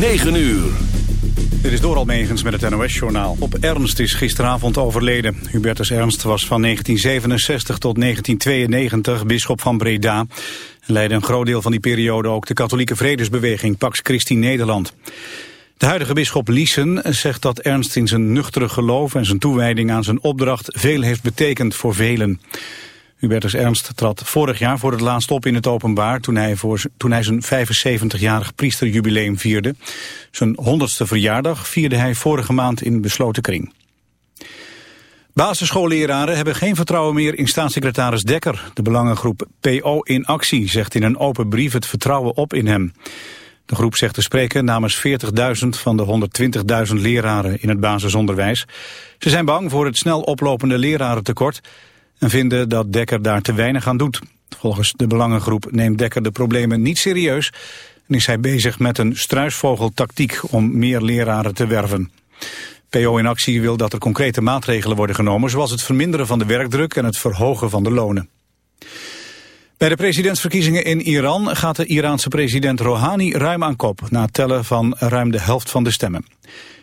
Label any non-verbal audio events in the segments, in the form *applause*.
9 uur. Dit is Doral Megens met het NOS-journaal. Op Ernst is gisteravond overleden. Hubertus Ernst was van 1967 tot 1992 bisschop van Breda. En leidde een groot deel van die periode ook de katholieke vredesbeweging Pax Christi Nederland. De huidige bisschop Liesen zegt dat Ernst in zijn nuchtere geloof en zijn toewijding aan zijn opdracht veel heeft betekend voor velen. Hubertus Ernst trad vorig jaar voor het laatst op in het openbaar... toen hij, voor, toen hij zijn 75-jarig priesterjubileum vierde. Zijn 100ste verjaardag vierde hij vorige maand in besloten kring. Basisschoolleraren hebben geen vertrouwen meer in staatssecretaris Dekker. De belangengroep PO in actie zegt in een open brief het vertrouwen op in hem. De groep zegt te spreken namens 40.000 van de 120.000 leraren in het basisonderwijs. Ze zijn bang voor het snel oplopende lerarentekort en vinden dat Dekker daar te weinig aan doet. Volgens de belangengroep neemt Dekker de problemen niet serieus... en is hij bezig met een struisvogeltactiek om meer leraren te werven. PO in actie wil dat er concrete maatregelen worden genomen... zoals het verminderen van de werkdruk en het verhogen van de lonen. Bij de presidentsverkiezingen in Iran gaat de Iraanse president Rouhani ruim aan kop... na tellen van ruim de helft van de stemmen.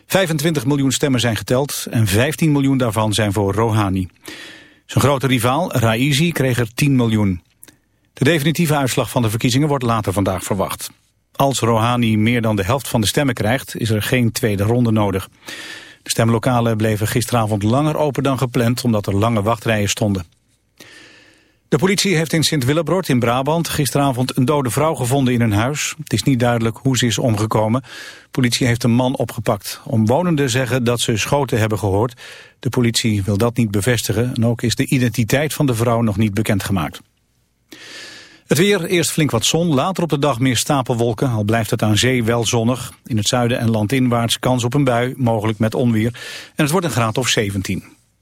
25 miljoen stemmen zijn geteld en 15 miljoen daarvan zijn voor Rouhani. Zijn grote rivaal, Raisi, kreeg er 10 miljoen. De definitieve uitslag van de verkiezingen wordt later vandaag verwacht. Als Rouhani meer dan de helft van de stemmen krijgt, is er geen tweede ronde nodig. De stemlokalen bleven gisteravond langer open dan gepland, omdat er lange wachtrijen stonden. De politie heeft in Sint-Willebrord in Brabant gisteravond een dode vrouw gevonden in een huis. Het is niet duidelijk hoe ze is omgekomen. De politie heeft een man opgepakt. Omwonenden zeggen dat ze schoten hebben gehoord. De politie wil dat niet bevestigen en ook is de identiteit van de vrouw nog niet bekendgemaakt. Het weer, eerst flink wat zon, later op de dag meer stapelwolken, al blijft het aan zee wel zonnig. In het zuiden en landinwaarts kans op een bui, mogelijk met onweer. En het wordt een graad of 17.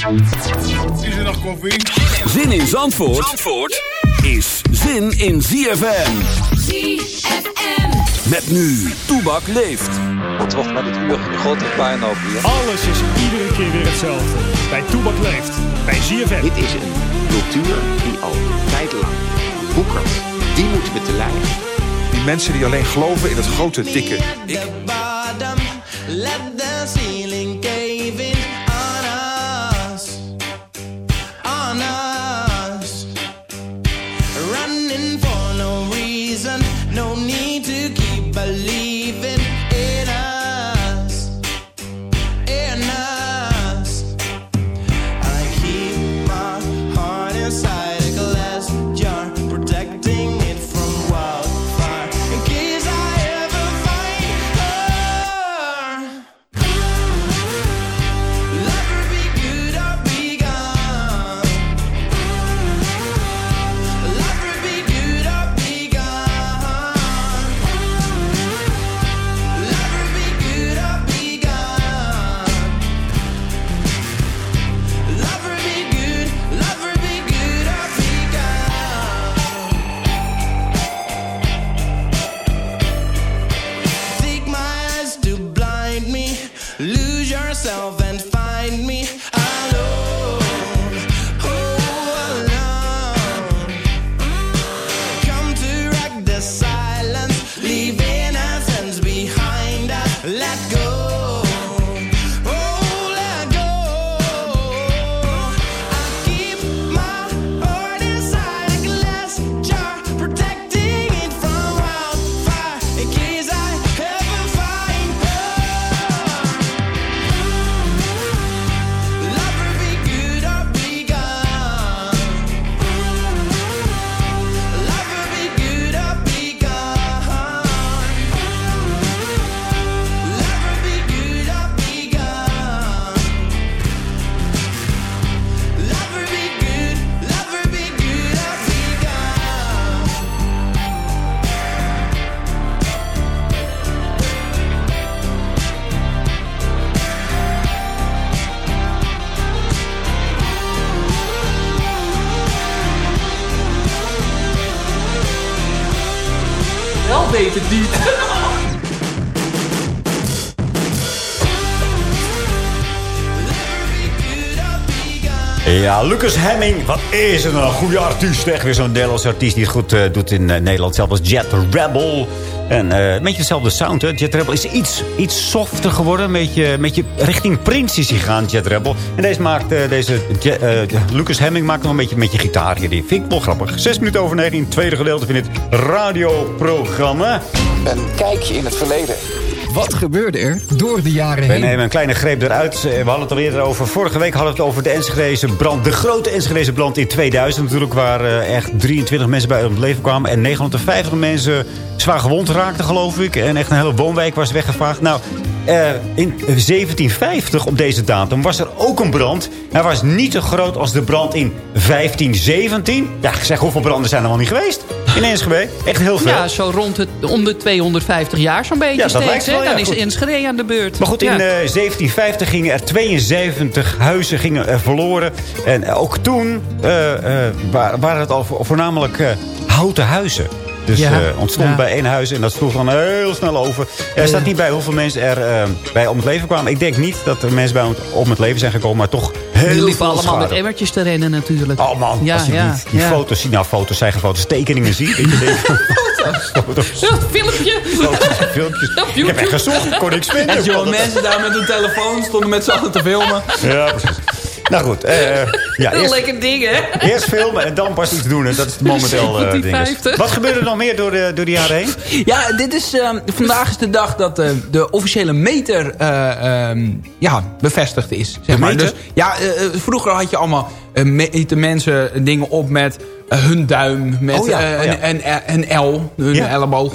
Is er nog koffie? Zin in Zandvoort, Zandvoort is zin in ZFM. ZFM. Met nu, Toebak leeft. Toch met het uur grote puinhoop hier. Alles is iedere keer weer hetzelfde. Bij Toebak leeft. Bij ZFM. Dit is een cultuur die al tijdenlang boekert. Die moeten we te lijf. Die mensen die alleen geloven in het grote, dikke ik. Ja, Lucas Hemming, wat is een goede artiest. Echt weer zo'n Nederlandse artiest die het goed eh, doet in eh, Nederland. Zelfs Jet Rebel. En eh, een beetje dezelfde sound, hè. Jet Rebel is iets, iets softer geworden. Een beetje, beetje richting Prince is hij gegaan, Jet Rebel. En deze, maakt, deze Jet- eh, Lucas Hemming maakt nog een beetje met je gitaar. Die vind ik wel grappig. Zes minuten over negen, in het tweede gedeelte van dit radioprogramma. Een kijkje in het verleden. Wat gebeurde er door de jaren We heen? nemen een kleine greep eruit. Eh, We hadden het al eerder over. Vorige week hadden we het over de Enschedeze brand. De grote Enschedeze brand in 2000 natuurlijk. Waar eh, echt 23 mensen bij om het leven kwamen. En 950 mensen zwaar gewond raakten geloof ik. En echt een hele woonwijk was weggevaagd. Nou, eh, in 1750 op deze datum was er ook een brand. Hij was niet zo groot als de brand in 1517. Ja, ik zeg, hoeveel branden zijn er al niet geweest? In Enschede. Echt heel veel. Ja, zo rond het, om de 250 jaar zo'n beetje Ja, dat steeds. lijkt wel, ja, Dan is. Enschede aan de beurt. Maar goed, in Ja. eh, 1750 gingen er 72 huizen gingen, er verloren. En eh, ook toen eh, eh, wa- waren het al vo- voornamelijk eh, houten huizen. Dus Ja, eh, ontstond ja. bij één huis en dat sloeg dan heel snel over. Er staat niet bij hoeveel mensen er eh, bij om het leven kwamen. Ik denk niet dat er mensen bij om, om het leven zijn gekomen, maar toch heel Die liepen veel allemaal met emmertjes te rennen natuurlijk. Oh man, ja, als je ja, die, die ja. foto's ziet, nou foto's zijn geen foto's, tekeningen ziet. Dat je denkt, *laughs* foto's, Dat filmpje. foto's, filmpjes. Ik heb echt gezocht, ik kon niks vinden. En mensen daar met hun telefoon stonden met z'n allen te filmen. Ja, precies. Nou goed, eh, ja, eerst, lekker ding, hè? eerst filmen en dan pas iets doen. En dat is momenteel eh ding. 1750. Wat gebeurde er nog meer door de, door de jaren heen? Ja, dit is, ehm, vandaag is de dag dat eh, de officiële meter eh, ehm, ja, bevestigd is. Zeg maar. meter? Dus, ja, vroeger had je allemaal eh, meten mensen dingen op met eh, hun duim, met Oh ja, eh, oh ja. een, een, een L, hun Ja. elleboog,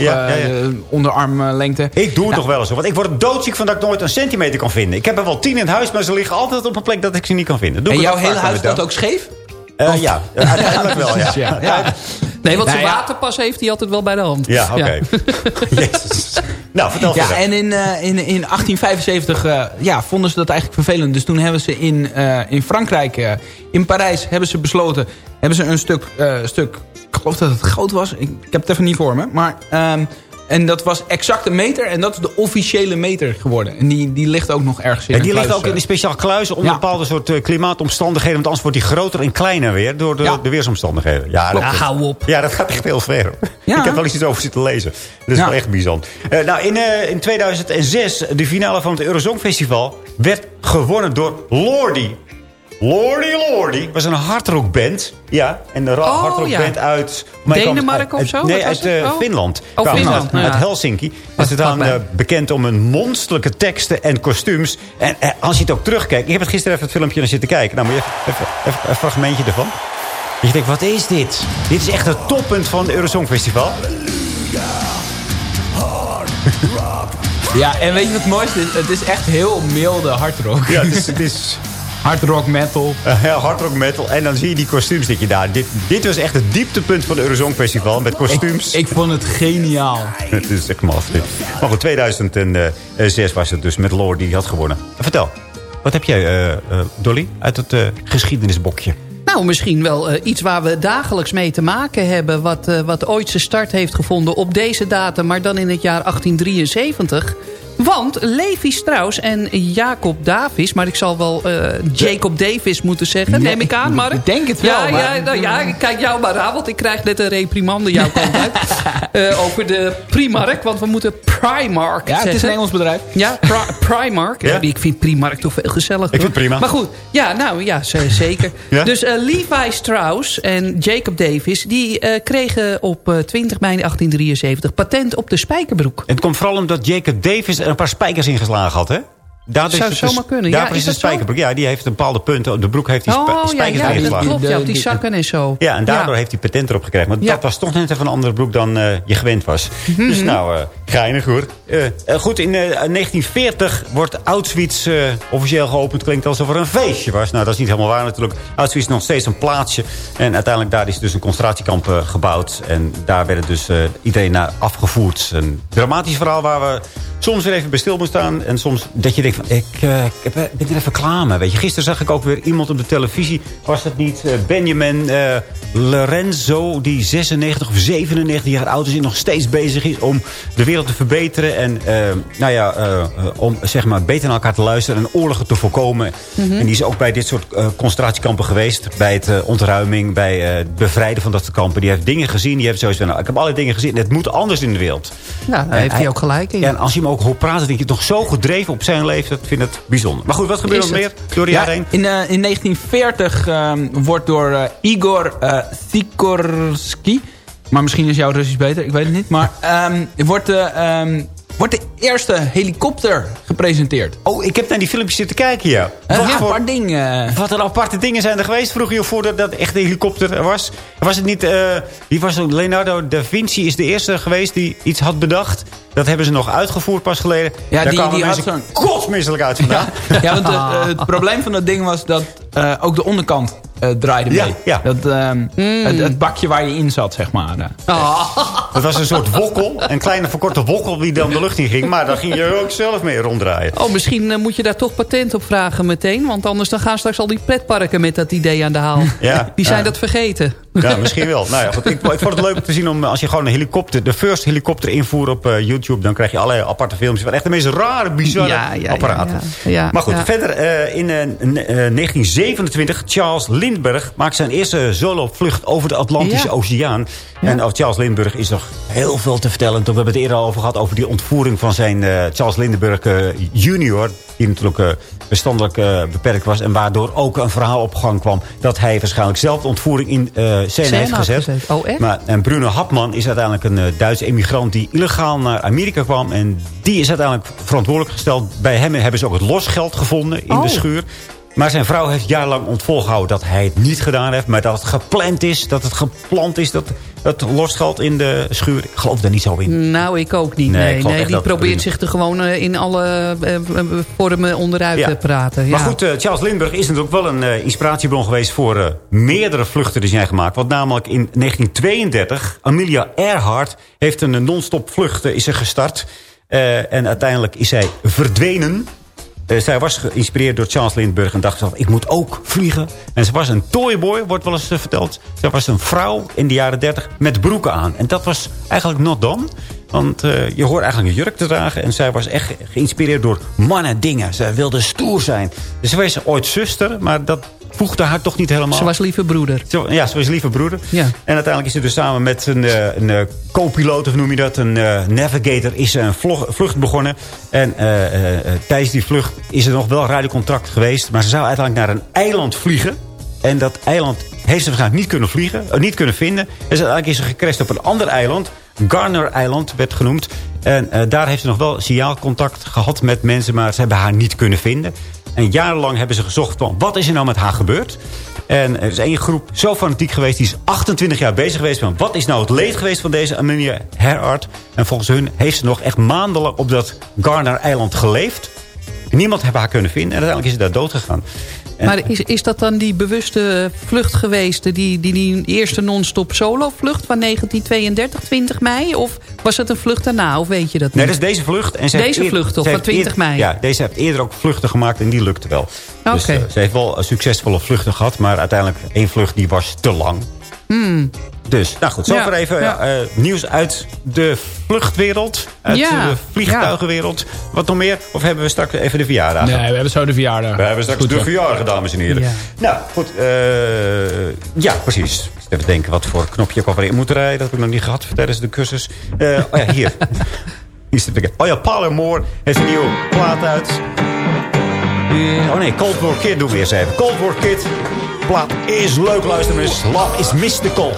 onderarmlengte. Ik doe het toch wel eens. Want ik word doodziek van dat ik nooit een centimeter kan vinden. Ik heb er wel tien in het huis, maar ze liggen altijd op een plek dat ik ze niet kan vinden. Doe En jouw hele huis staat ook scheef? Eh, ja, *laughs* uiteindelijk wel, ja. Ja, ja. Nee, want zijn Nou ja. waterpas heeft hij altijd wel bij de hand. Ja, oké. *laughs* Jezus. Nou, vertel Ja, verder. en in, eh, in, in 1875 eh, ja, vonden ze dat eigenlijk vervelend. Dus toen hebben ze in, eh, in Frankrijk, eh, in Parijs, hebben ze besloten... hebben ze een stuk, eh, stuk ik geloof dat het goud was. Ik, ik heb het even niet voor me. Maar, ehm, en dat was exact een meter. En dat is de officiële meter geworden. En die, die ligt ook nog ergens in Ja, een die ligt ook in eh. een speciaal kluis onder Ja. bepaalde soort eh, klimaatomstandigheden. Want anders wordt die groter en kleiner weer door de, Ja. de weersomstandigheden. Ja, Klopt. dat, Ja, hou op. Ja, dat gaat echt heel ver. Ja. Ik heb wel eens iets over zitten lezen. Dat is Ja. wel echt bizar. Eh, nou, in, eh, in 2006, de finale van het Eurosong Festival... werd gewonnen door Lordi. Lordy Lordy was een hardrockband. Ja, en een Oh, hardrockband ja. uit... Denemarken uit- of zo? Nee, Wat was uit het? eh, Oh. Finland. Oh, Finland, Uit. Helsinki. Ze Wat staan vlakbij. eh, bekend om hun monsterlijke teksten en kostuums. En eh, als je het ook terugkijkt... Ik heb het gisteren even het filmpje naar zitten kijken. Nou, moet je even, even, even een fragmentje ervan. Dat je denkt, wat is dit? Dit is echt het toppunt van het Eurosong Festival. Ja, en weet je wat het mooiste is? Het is echt heel milde hardrock. Ja, het is... Het is Hardrock metal. eh, ja, hardrock metal. En dan zie je die kostuums dat je daar... Dit, dit was echt het dieptepunt van het Eurosong Festival. Met kostuums. Ik vond het geniaal. *laughs* Het is echt maf. Maar goed, 2006 was het dus met Lord die had gewonnen. Vertel, wat heb jij, eh, eh, Dolly, uit het eh, geschiedenisbokje? Nou, misschien wel eh, iets waar we dagelijks mee te maken hebben... Wat, eh, wat ooit zijn start heeft gevonden op deze datum... maar dan in het jaar 1873... Want Levi Strauss en Jacob Davis... maar ik zal wel eh, Jacob Davis moeten zeggen, neem ik aan, Mark. Ik denk het wel, Ja, maar- ja, nou, ja, ik kijk jou maar aan, want ik krijg net een reprimande jouw kant uit. *laughs* Eh, over de Primark, want we moeten Primark Ja, het is een Engels bedrijf. Ja, Pri- Primark. Ja. Ik vind Primark toch veel gezelliger. vind het prima. Maar goed, ja, nou ja, zeker. *laughs* Ja? Dus eh, Levi Strauss en Jacob Davis... die eh, kregen op eh, 20 mei 1873 patent op de spijkerbroek. Het komt vooral omdat Jacob Davis er een paar spijkers ingeslagen had, hè? Daardoor Zou is het zomaar een- kunnen. Ja, is de spijkerbroek. Ja, die heeft een bepaalde punten. De broek heeft die Oh spijkers ja, ingeslagen. klopt. Ja, op die zakken en zo. Ja, en daardoor Ja. heeft hij patent erop gekregen. Maar Ja. dat was toch net even een andere broek dan eh, je gewend was. Dus nou, eh, Geinig hoor. Eh, eh, goed, in eh, 1940 wordt Auschwitz eh, officieel geopend. Klinkt alsof er een feestje was. Nou, dat is niet helemaal waar natuurlijk. Auschwitz is nog steeds een plaatsje. En uiteindelijk daar is dus een concentratiekamp eh, gebouwd. En daar werden dus eh, iedereen naar afgevoerd. Een dramatisch verhaal waar we soms weer even bij stil moeten staan. En soms dat je denkt van, ik, eh, ik ben er even klaar. Weet je, gisteren zag ik ook weer iemand op de televisie. Was het niet eh, Benjamin eh, Lorenzo, die 96 of 97 jaar oud is... en nog steeds bezig is om de wereld te verbeteren. En eh, nou ja, eh, om zeg maar beter naar elkaar te luisteren en oorlogen te voorkomen. Mhm. En die is ook bij dit soort eh, concentratiekampen geweest. Bij het ontruiming, bij eh, het bevrijden van dat soort kampen. Die heeft dingen gezien. Die heeft zoiets van, nou, ik heb alle dingen gezien. Het moet anders in de wereld. Ja, daar heeft hij ook gelijk in. Ja, en als je hem ook hoort praten, denk je toch zo gedreven op zijn leeftijd. Ik vind het bijzonder. Maar goed, wat gebeurt er nog meer door de Ja, jaren heen? in, in 1940 ehm, wordt door Igor eh Sikorsky... maar misschien is jouw Russisch beter, ik weet het niet... maar ehm, wordt, de, ehm, wordt de eerste helikopter gepresenteerd. Oh, ik heb naar die filmpjes zitten kijken, ja. Wat ja, voor- een paar dingen. Wat een aparte dingen zijn er geweest. Vroeg je voordat dat echt een helikopter er was. Was het niet... eh wie was het? Leonardo da Vinci is de eerste geweest die iets had bedacht. Dat hebben ze nog uitgevoerd pas geleden. Ja, Daar die- kwamen die had mensen zo'n- kotsmisselijk uit vandaan. Ja, want eh, *laughs* het probleem van dat ding was dat eh, ook de onderkant eh, draaide mee. Ja, ja. Dat, ehm, het, het bakje waar je in zat, zeg maar. eh. Dat was een soort wokkel. Een kleine verkorte wokkel die dan de lucht in ging. Maar daar ging je ook zelf mee ronddraaien. Oh, misschien eh, moet je daar toch patent op vragen meteen. Want anders dan gaan straks al die pretparken met dat idee aan de haal. Ja, Die zijn dat vergeten. Ja, misschien wel. Nou ja, goed. Ik, ik vond het leuk om te zien om als je gewoon een helikopter, de first helikopter invoert op eh, YouTube, dan krijg je allerlei aparte filmpjes van echt de meest rare, bizarre Ja, ja, apparaten. maar goed, verder eh, in eh, n- eh, 1927, Charles Lindbergh maakt zijn eerste solo-vlucht over de Atlantische. Oceaan. En over Charles Lindbergh is nog heel veel te vertellen. We hebben het eerder al over gehad over die ontvoering van zijn Charles Lindbergh junior. Die natuurlijk verstandelijk eh, beperkt was. En waardoor ook een verhaal op gang kwam. Dat hij waarschijnlijk zelf de ontvoering in eh Scène heeft gezet. Oh, echt? Maar, en Bruno Hapman is uiteindelijk een eh, Duitse emigrant die illegaal naar Amerika kwam. En die is uiteindelijk verantwoordelijk gesteld. Bij hem hebben ze ook het losgeld gevonden in de Oh. schuur. Maar zijn vrouw heeft jarenlang ontvolgehouden dat hij het niet gedaan heeft. Maar dat het gepland is, dat het gepland is, dat het losgeld in de schuur. Ik geloof daar niet zo in. Nou, ik ook niet. Nee, Nee, die probeert zich er gewoon eh, in alle eh, eh, vormen onderuit Ja. te praten. Maar ja. goed, eh, Charles Lindbergh is natuurlijk wel een inspiratiebron geweest... voor meerdere vluchten die zijn gemaakt. Want namelijk in 1932, Amelia Earhart heeft een non-stop vlucht is er gestart. En uiteindelijk is zij verdwenen. Eh, zij was geïnspireerd door Charles Lindbergh en dacht ik moet ook vliegen. En ze was een toyboy, wordt wel eens eh, verteld. Ze was een vrouw in de jaren 30 met broeken aan. En dat was eigenlijk not done. Want eh, je hoort eigenlijk een jurk te dragen. En zij was echt geïnspireerd door mannen dingen. Zij wilde stoer zijn. Dus ze was ooit zuster, maar dat voegde haar toch niet helemaal. Ze was liever broeder. Zo, Ja, ze was lieve broeder. Ja. En uiteindelijk is ze dus samen met een, eh, een eh, co-piloot, of noem je dat, een eh, navigator, is ze een vlog- vlucht begonnen. En tijdens die vlucht is er nog wel radiocontract geweest. Maar ze zou uiteindelijk naar een eiland vliegen. En dat eiland heeft ze waarschijnlijk niet kunnen vliegen, niet kunnen vinden. En uiteindelijk is ze gecrashed op een ander eiland. Garner-eiland werd genoemd. En daar heeft ze nog wel signaalcontact gehad met mensen, maar ze hebben haar niet kunnen vinden. En jarenlang hebben ze gezocht van wat is er nou met haar gebeurd. En er is één groep zo fanatiek geweest, die is 28 jaar bezig geweest van wat is nou het leed geweest van deze Amelia Earhart. En volgens hun heeft ze nog echt maandenlang op dat Garner-eiland geleefd. Niemand heeft haar kunnen vinden en uiteindelijk is ze daar dood gegaan. Maar is, is dat dan die bewuste vlucht geweest... die, die, die eerste non-stop solo-vlucht van 1932, 20 mei? Of was het een vlucht daarna? Of weet je dat niet? Nee, dat is deze vlucht. En ze Deze heeft vlucht toch, van heeft eer- 20 mei? Ja, deze heeft eerder ook vluchten gemaakt en die lukte wel. Dus eh, ze heeft wel succesvolle vluchten gehad. Maar uiteindelijk één vlucht die was te lang. Hmm. Dus, nou goed, zover Ja, even ja. eh, nieuws uit de vluchtwereld. Uit Ja, de vliegtuigenwereld. Wat nog meer? Of hebben we straks even de verjaardag? Nee, we hebben zo de verjaardag. We hebben straks Goed de verjaardag, dames en heren. Ja. Nou, goed. eh, ja, precies. Ik even denken wat voor knopje ik alweer in moet rijden. Dat heb ik nog niet gehad tijdens de cursus. Eh, oh ja, hier. *laughs* hier zit ik. Oh ja, Palermoor heeft een nieuwe plaat uit. Eh, oh nee, Cold War Kid doen we eerst even. Cold War Kid. Plaat is leuk, luister eens. Love is mystical.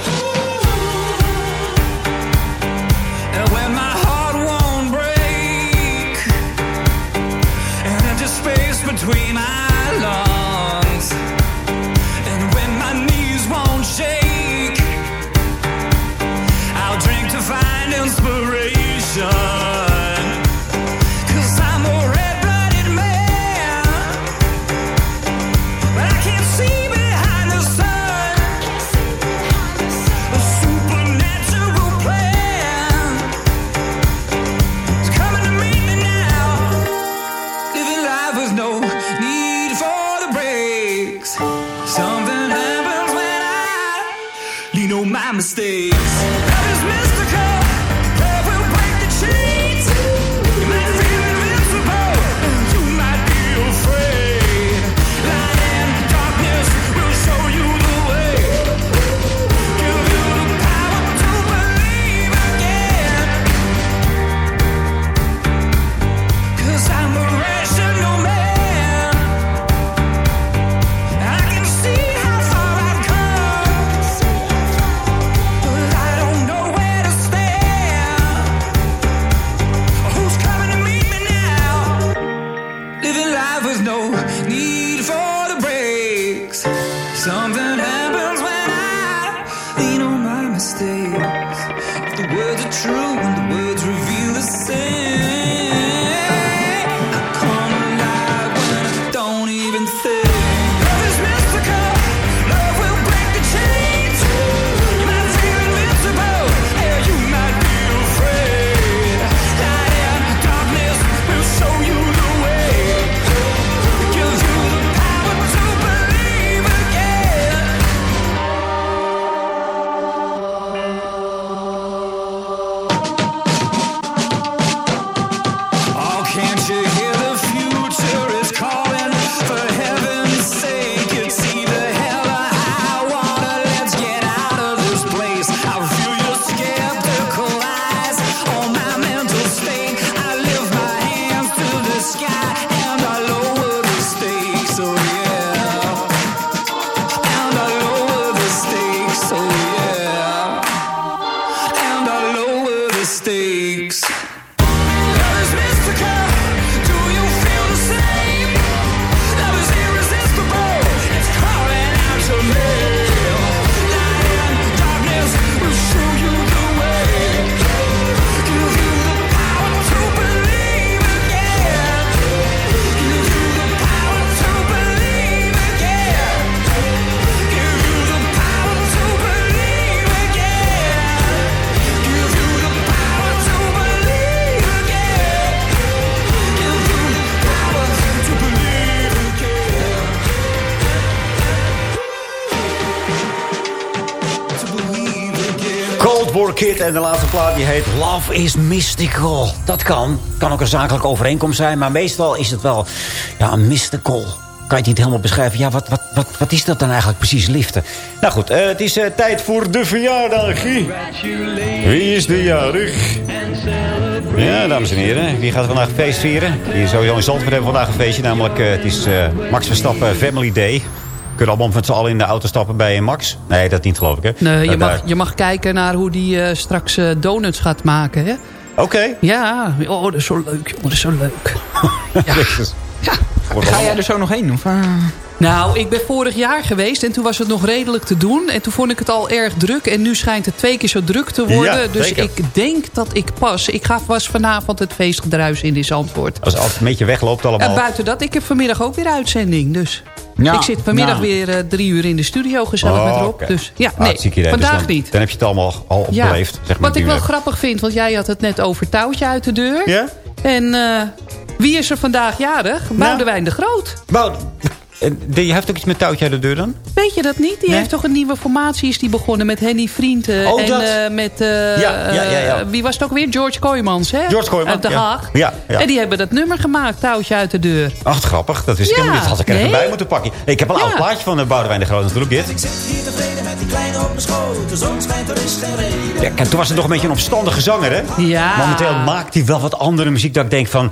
Kid en de laatste plaat die heet Love is Mystical. Dat kan. Kan ook een zakelijke overeenkomst zijn. Maar meestal is het wel ja, mystical. Kan je het niet helemaal beschrijven. Ja, wat, wat, wat, wat is dat dan eigenlijk precies, liften? Nou goed, eh, het is eh, tijd voor de verjaardag. Wie is de jarig? Ja, dames en heren. Wie gaat vandaag feest vieren? Hier sowieso in Zandvoort hebben we vandaag een feestje. Namelijk, eh, het is Max Verstappen Family Day. Kunnen allemaal met z'n allen in de auto stappen bij Max. Nee, dat niet geloof ik, hè? Nee, je, mag, daar- je mag kijken naar hoe die eh, straks eh, donuts gaat maken, hè? Oké. Ja, oh, dat is zo leuk, jongen, dat is zo leuk. *laughs* Jezus. Ga jij er zo nog heen? Of, eh? Nou, ik ben vorig jaar geweest en toen was het nog redelijk te doen. En toen vond ik het al erg druk. En nu schijnt het twee keer zo druk te worden. Ja, dus zeker. ik denk dat ik pas... Ik ga was vanavond het feestgedruis in dit antwoord. Als het een beetje wegloopt allemaal. En buiten dat, ik heb vanmiddag ook weer uitzending. Dus Ja, ik zit vanmiddag weer eh, drie uur in de studio gezellig met Rob. Oh, oké. Dus ja, nee, idee. Dus vandaag dan, niet. Dan heb je het allemaal al Ja. opgeleefd. Zeg maar, Wat ik wel grappig vind, want jij had het net over touwtje uit de deur. Ja? En eh, wie is er vandaag jarig? Boudewijn de Groot. En die heeft ook iets met touwtje uit de deur dan? Weet je dat niet? Die Nee. heeft toch een nieuwe formatie is die begonnen met Henny Vrienden. Oh, en dat. eh, met, eh, Ja, ja, ja, ja. eh, wie was het ook weer? George Kooijmans, hè? George Kooijmans, Uit Den. Haag. Ja, ja. En die hebben dat nummer gemaakt, touwtje uit de deur. Ach, grappig. Dat wist ik Ja, helemaal niet. Dat had ik er even nee. bij moeten pakken. Ik heb een Ja. oud plaatje van de Boudewijn de Groot natuurlijk. Dit. Hier tevreden met die kleine op mijn schoot. De zon schijnt, er is geen reden. Ja, kijk, toen was het nog een beetje een opstandige zanger, hè? Ja. Momenteel maakt hij wel wat andere muziek dat ik denk van...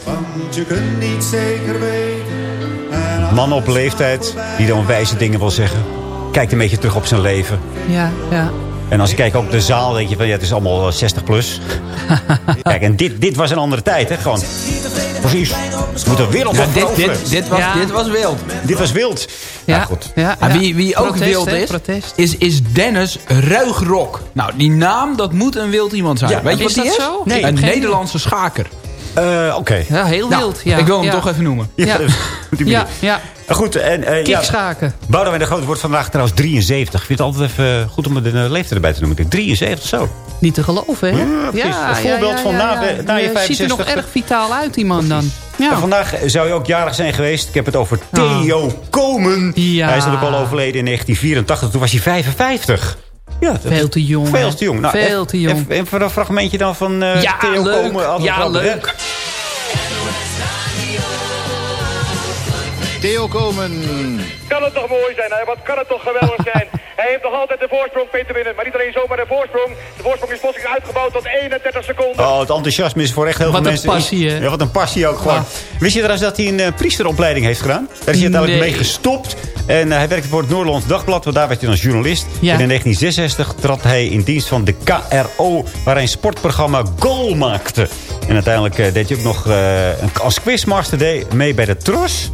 Je kunt niet zeker weten. Man op leeftijd die dan wijze dingen wil zeggen. Kijkt een beetje terug op zijn leven. Ja, ja. En als je kijkt ook op de zaal, denk je van ja, het is allemaal eh, 60 plus. *laughs* Kijk, en dit, dit was een andere tijd, hè? Gewoon. Precies. We moeten de wereld Ja, dit, dit, dit, was, Ja. dit was wild. Dit was wild. Ja, Nou, goed. ja, wie, wie ook Protest, wild is, protest. is, is Dennis Ruigrok. Nou, die naam, dat moet een wild iemand zijn. Ja, Weet je is wat die dat is? zo? Nee. een Nederlandse schaker. Eh, Oké. Ja, heel Nou, wild. Ja. ik wil hem ja. toch even noemen. Ja, *laughs* ja, ja. Goed, en eh, ja, Kikschaken. Boudewijn de Groot wordt vandaag trouwens 73. Ik vind het altijd even eh, goed om de leeftijd erbij te noemen. Ik denk 73 zo. Niet te geloven, hè? Ja, voorbeeld van na de- na je Ziet er nog 65. erg vitaal uit, die man dan. Ja. vandaag zou je ook jarig zijn geweest. Ik heb het over Theo Komen. Ja. Hij is natuurlijk al overleden in 1984. Toen was hij 55. Ja, Veel te jong. Veel te jong. Nou, Veel even- te jong. Even, even een fragmentje dan van eh Ja, Theo leuk. Komen. Altijd Ja, leuk. Theo Komen. Kan het toch mooi zijn, hè? Wat kan het toch geweldig zijn? *laughs* Hij heeft nog altijd de voorsprong, Peter Winnen. Maar niet alleen zomaar de voorsprong. De voorsprong is plotseling uitgebouwd tot 31 seconden. Oh, het enthousiasme is voor echt heel Wat veel een mensen. passie, hè? Ja, wat een passie ook gewoon. Wist je trouwens dat hij een eh, priesteropleiding heeft gedaan? Daar is hij Nee. mee gestopt. En eh, hij werkte voor het Noord-Hollands Dagblad, want daar werd hij als journalist. Ja. En in 1966 trad hij in dienst van de KRO, waar hij een sportprogramma Goal maakte. En uiteindelijk eh, deed hij ook nog eh, een- als quizmaster mee bij de Tros.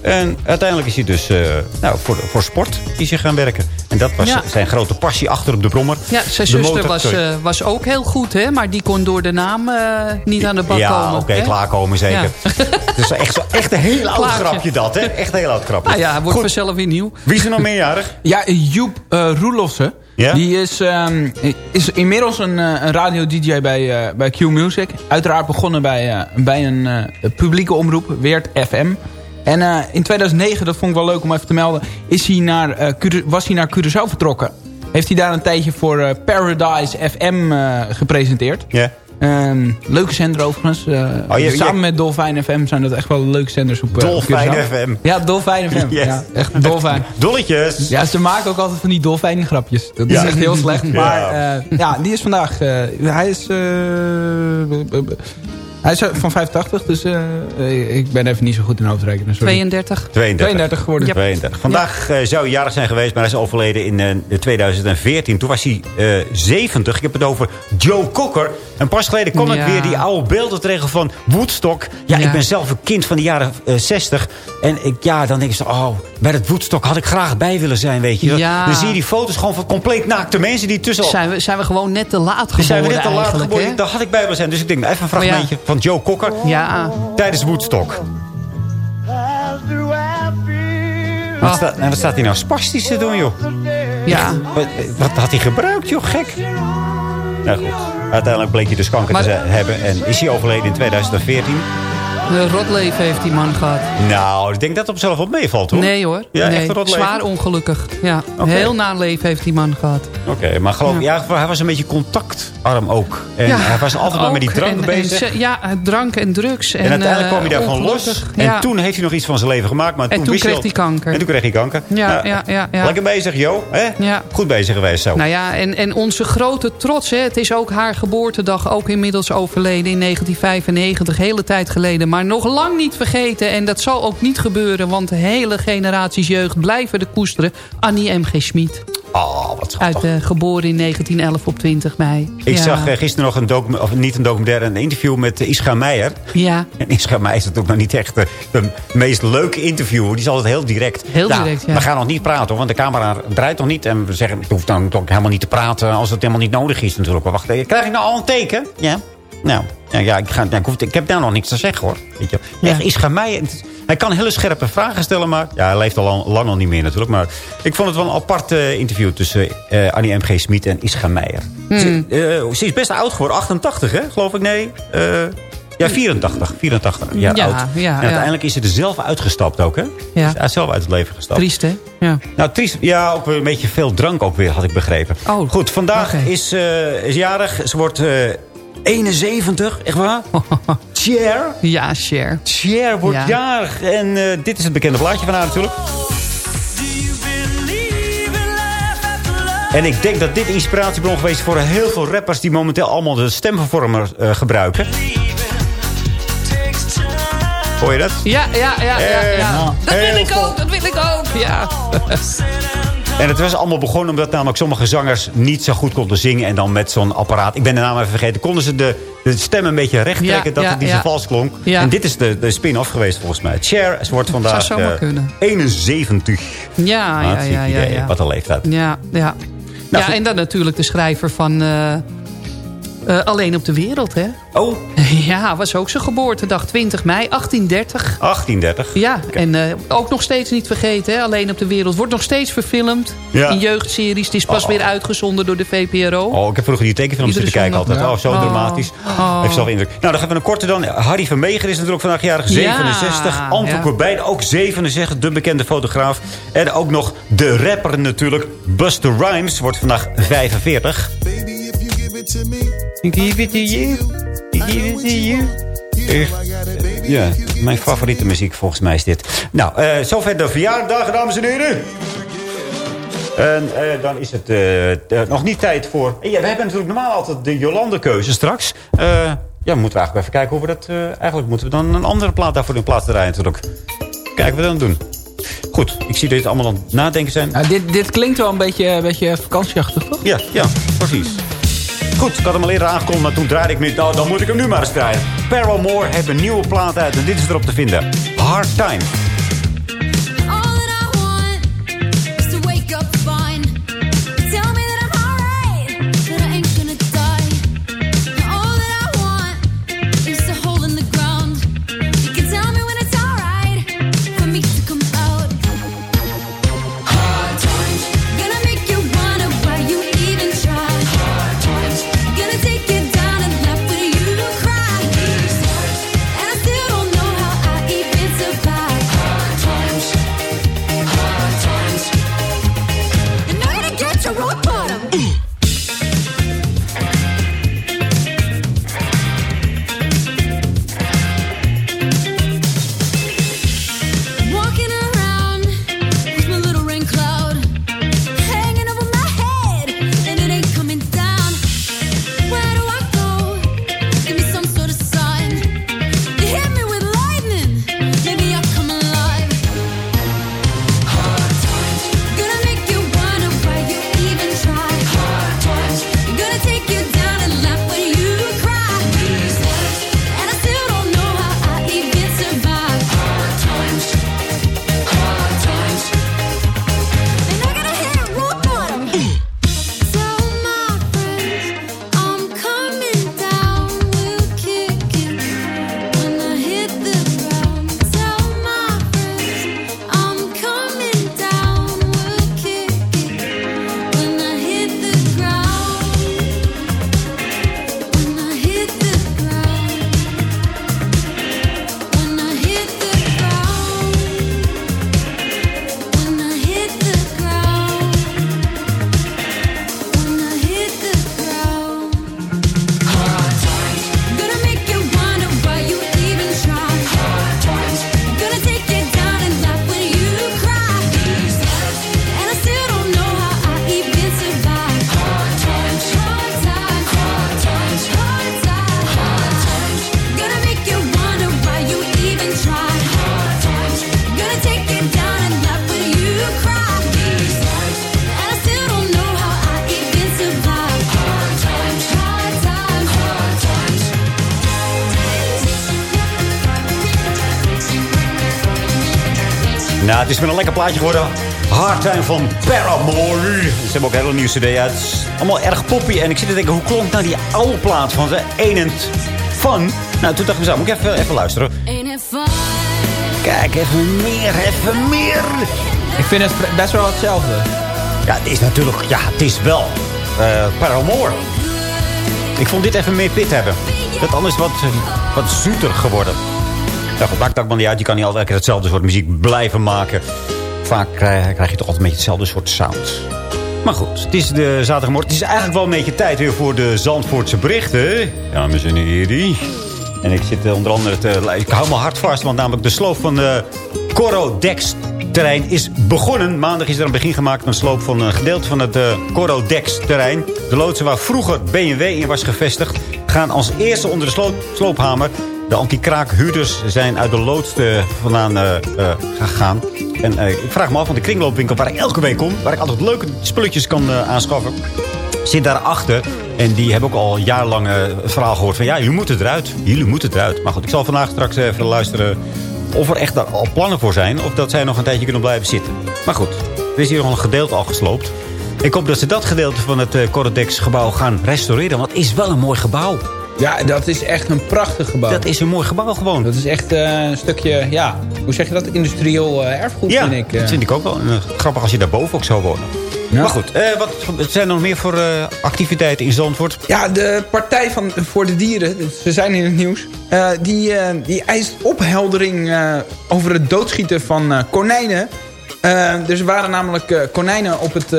En uiteindelijk is hij dus eh, nou, voor, voor sport is hij gaan werken. En dat was Ja. zijn grote passie achter op de brommer. Ja, zijn De zuster motor- was, eh, was ook heel goed, hè? Maar die kon door de naam eh, niet aan de bak ja, komen. oké, hè? klaarkomen zeker. Ja. *laughs* Het is echt, zo, echt een heel oud grapje dat, hè? Echt een heel oud grapje. Nou ja, hij wordt Goed, vanzelf weer nieuw. wie is er nog meerjarig? *laughs* Ja, Joep uh, Roelofsen. Ja? Die is, ehm, is inmiddels een, eh, een radio-dj bij, eh, bij Q Music. Uiteraard begonnen bij, eh, bij een eh, publieke omroep, Weert FM. En eh, in 2009, dat vond ik wel leuk om even te melden... Is hij naar, eh, was hij naar Curaçao vertrokken. Heeft hij daar een tijdje voor eh, Paradise FM gepresenteerd. Ja. Ehm, leuke zender overigens. Oh, je- samen je- met Dolfijn FM zijn dat echt wel leuke zenders op, op Dolfijn. FM. Ja, Dolfijn FM. *laughs* Yes. Ja, echt Dolfijn. *laughs* Dolletjes. Ja, ze maken ook altijd van die dolfijn grapjes. Dat Ja. is echt heel slecht. *laughs* Maar ja, die is vandaag... hij is... eh, hij is van 85, dus eh, ik ben even niet zo goed in hoofdrekenen. Sorry. 32. 32. 32 geworden. Ja. 32. Vandaag eh, zou hij jarig zijn geweest, maar hij is overleden in eh, 2014. Toen was hij eh 70. Ik heb het over Joe Cocker. En pas geleden kwam ik weer die oude beelden tegen van Woodstock. Ja, Ja. ik ben zelf een kind van de jaren eh, 60. En ik, ja, dan denk ik zo, oh, bij het Woodstock had ik graag bij willen zijn, weet je. Ja. Dan zie je die foto's gewoon van compleet naakte mensen die tussen... Zijn we, zijn we gewoon net te laat geboren zijn we net te laat eigenlijk, geboren. Daar had ik bij willen zijn. Dus ik denk, nou, even een ja. fragmentje van Joe Cocker Ja. tijdens Woodstock. Wat, staat, en wat staat hij nou spastisch te doen, joh? Ja. Wat, wat had hij gebruikt, joh? Gek. Nou goed. Uiteindelijk bleek hij dus kanker Maar- te hebben. En is hij overleden in 2014. Een rotleven heeft die man gehad. Nou, ik denk dat het op zelf wel meevalt, hoor. Nee hoor. Ja, nee. echt? Zwaar ongelukkig. Ja. Heel na leven heeft die man gehad. Oké, maar geloof ja. hij was een beetje contactarm ook. En Ja, hij was altijd maar met die ook. drank En- en bezig. ze- ja, drank en drugs. En, En, uiteindelijk eh, kwam hij daarvan los. En toen heeft hij nog iets van zijn leven gemaakt. Maar En toen kreeg hij kanker. En toen kreeg hij kanker. Ja, Nou, ja, ja, ja. Lekker bezig, Jo. Hè? Ja. Goed bezig geweest zo. Nou ja, en, en onze grote trots. Hè, het is ook haar geboortedag. Ook inmiddels overleden in 1995. Hele tijd geleden. Maar nog lang niet vergeten. En dat zal ook niet gebeuren. Want de hele generaties jeugd blijven de koesteren. Annie M.G. Schmid. Oh, wat Uit, eh, geboren in 1911 op 20 mei. Ik ja. zag eh, gisteren nog een document, of niet een documentaire, een interview met uh, Ischa Meijer. Ja, *laughs* En Ischa Meijer is natuurlijk nog niet echt de, de meest leuke interviewer. Die is altijd heel direct. Heel Nou, direct, ja. We gaan nog niet praten, hoor, want de camera draait nog niet. En we zeggen, het hoeft dan toch helemaal niet te praten als het helemaal niet nodig is natuurlijk. Maar wacht krijg ik nou al een teken? Ja. Nou, ja, ja, ik, ga, ja, ik, hoef, ik heb daar nog niks te zeggen, hoor. Weet je. Ja. Echt, Ischa Meijer, het hij kan hele scherpe vragen stellen, maar... Ja, hij leeft al lang, lang al niet meer natuurlijk. Maar ik vond het wel een apart eh, interview tussen eh, Annie M.G. Smit en Ischa Meijer. Hmm. Ze, eh, ze is best oud geworden, 88 hè, geloof ik, nee. Ja, 84, 84 jaar Ja, oud. ja, en uiteindelijk is ze er zelf uitgestapt ook, hè? Ja. Hij is zelf uit het leven gestapt. triest hè? Ja. Nou, triest. Ja, ook weer een beetje veel drank ook weer, had ik begrepen. Oh, Goed, vandaag is, is jarig. Ze wordt 71, echt waar? *laughs* Cher. Ja, Cher. Cher wordt Ja. jarig. En eh, dit is het bekende plaatje van haar natuurlijk. En ik denk dat dit inspiratiebron geweest is voor heel veel rappers... die momenteel allemaal de stemvervormer eh, gebruiken. Hoor je dat? Ja, ja, ja, ja. Eh, ja. nou, Dat wil ik ook, dat wil ik ook. Ja. *laughs* En het was allemaal begonnen omdat namelijk sommige zangers niet zo goed konden zingen. En dan met zo'n apparaat, ik ben de naam even vergeten, konden ze de, de stem een beetje recht trekken. Ja, dat ja, het niet zo vals klonk. En dit is de, de spin-off geweest volgens mij. Cher ze wordt vandaag zomaar eh, kunnen. 71. Ja, ja, ja, ja, ja. Wat een leeftijd. Ja, ja. Nou, ja, en dan natuurlijk de schrijver van... eh, Eh, alleen op de wereld, hè? Oh. *laughs* Ja, was ook zijn geboortedag, 20 mei 1830. 1830. Ja, en uh, ook nog steeds niet vergeten, hè? Alleen op de wereld. Wordt nog steeds verfilmd Ja. in jeugdseries. Het is pas Oh. weer uitgezonden door de VPRO. Oh, ik heb vroeger die tekenfilms Iedere zitten kijken altijd. Oh, zo Oh. dramatisch. Oh. Heeft zelf indruk. Nou, dan gaan we een korte dan. Harry Vermeger is natuurlijk vandaag jarig. 67. Ja, Antwo ja. Corbijn, ook 67. De bekende fotograaf. En ook nog de rapper natuurlijk. Buster Rhymes wordt vandaag 45. Give it to you. Give it to you. Ja, mijn favoriete muziek volgens mij is dit. Nou, eh zover de verjaardag, dames en heren. En eh, dan is het eh, nog niet tijd voor... Ja, we hebben natuurlijk normaal altijd de Jolande-keuze straks. Ja, moeten we eigenlijk even kijken hoe we dat... eigenlijk moeten we dan een andere plaat daarvoor in plaats draaien natuurlijk. Kijken we dan doen. Goed, ik zie dat het allemaal aan het nadenken zijn. Nou, dit, dit klinkt wel een beetje, een beetje vakantieachtig, toch? Ja, ja, precies. Goed, ik had hem al eerder aangekondigd, maar toen draaide ik me... Nou, dan moet ik hem nu maar eens draaien. Paramore heeft een nieuwe plaat uit en dit is erop te vinden. Hard Time. Plaatje geworden. Hard Time van Paramore. Ze hebben ook een hele nieuwe cd uit. Allemaal erg poppy. En ik zit te denken, hoe klonk nou die oude plaat van de Ain't Fun? Nou, toen dacht ik, zo, moet ik even, even luisteren. Kijk, even meer, even meer. Ik vind het best wel hetzelfde. Ja, het is natuurlijk, ja, het is wel eh Paramore. Ik vond dit even meer pit hebben. Dat anders wat, wat zoeter geworden. Ja, goed, maakt ook maar niet uit. Je kan niet altijd hetzelfde soort muziek blijven maken. Vaak krijg, je toch altijd een beetje hetzelfde soort sound. Maar goed, het is de zaterdagmorgen. Het is eigenlijk wel een beetje tijd weer voor de Zandvoortse berichten. Dames en heren. En ik zit eh, onder andere te... Ik hou me hard vast, want namelijk de sloop van de Corodex terrein is begonnen. Maandag is er een begin gemaakt met een sloop van een gedeelte van het uh, Corodex terrein. De loodsen waar vroeger BMW in was gevestigd... gaan als eerste onder de sloop, sloophamer. De anti-kraakhuurders zijn uit de loods eh, vandaan gegaan. En uh, ik vraag me af, want de kringloopwinkel waar ik elke week kom... waar ik altijd leuke spulletjes kan uh, aanschaffen... zit daarachter. En die hebben ook al jarenlang uh, het verhaal gehoord van... ja, jullie moeten eruit. Jullie moeten eruit. Maar goed, ik zal vandaag straks even luisteren... of er echt daar al plannen voor zijn... of dat zij nog een tijdje kunnen blijven zitten. Maar goed, er is hier nog een gedeelte al gesloopt. Ik hoop dat ze dat gedeelte van het uh, Corodex-gebouw gaan restaureren. Want het is wel een mooi gebouw. Ja, dat is echt een prachtig gebouw. Dat is een mooi gebouw gewoon. Dat is echt uh, een stukje, ja, hoe zeg je dat? Industrieel uh, erfgoed, ja, vind ik. dat vind ik ook wel. grappig als je daarboven ook zou wonen. Ja. Maar goed, wat zijn er nog meer voor uh, activiteiten in Zandvoort? Ja, de Partij van, voor de Dieren, ze zijn in het nieuws... Uh, die, die eist opheldering over het doodschieten van konijnen. Dus er waren namelijk konijnen op het,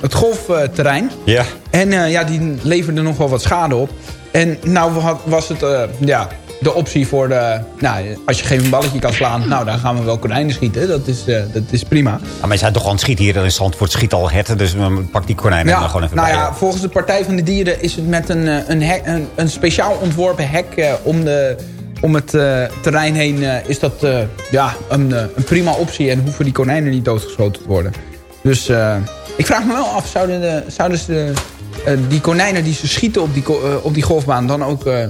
het golfterrein. Ja. En ja, die leverden nog wel wat schade op. En nou was het... ja, de optie voor de... Nou, als je geen balletje kan slaan, nou, dan gaan we wel konijnen schieten. Dat is, dat is prima. Maar je zijn toch aan het schieten hier in Zandvoort. Schiet al herten, dus pak die konijnen ja, dan gewoon even Nou bij. ja, volgens de Partij van de Dieren is het met een, een, hek, een, een speciaal ontworpen hek om, de, om het uh, terrein heen... is dat ja, een, een prima optie en hoeven die konijnen niet doodgeschoten te worden. Dus ik vraag me wel af, zouden, de, zouden ze... Uh, die konijnen die ze schieten op die, uh, op die golfbaan... dan ook uh,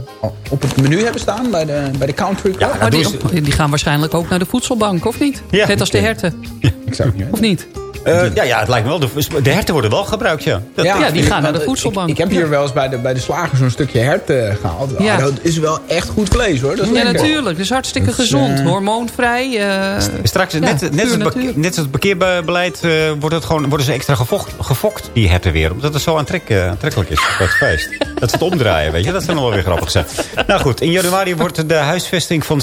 op het menu hebben staan bij de, bij de country club? Ja, die, die, gaan waarschijnlijk ook naar de voedselbank, of niet? Ja. Net als de herten. Ja, ik zou het niet Of niet? Uh, ja, ja, het lijkt me wel. De, de herten worden wel gebruikt, ja. Dat, ja, ja, die gaan naar de voedselbank. Ik, ik heb hier wel eens bij de, bij de slager zo'n stukje hert uh, gehaald. Ja. Oh, dat is wel echt goed vlees, hoor. Dat is ja, lekker. natuurlijk. Dat is hartstikke Dat gezond. uh, Hormoonvrij. Uh, Straks, ja, net, net, als het net als het parkeerbeleid, uh, wordt het gewoon, worden ze extra gefokt, gefokt, die herten weer. Omdat het zo aantrek, uh, aantrekkelijk is bij het feest. *laughs* dat ze het omdraaien, weet je. Dat zou nog wel weer grappig zijn. Nou goed, in januari wordt de huisvesting van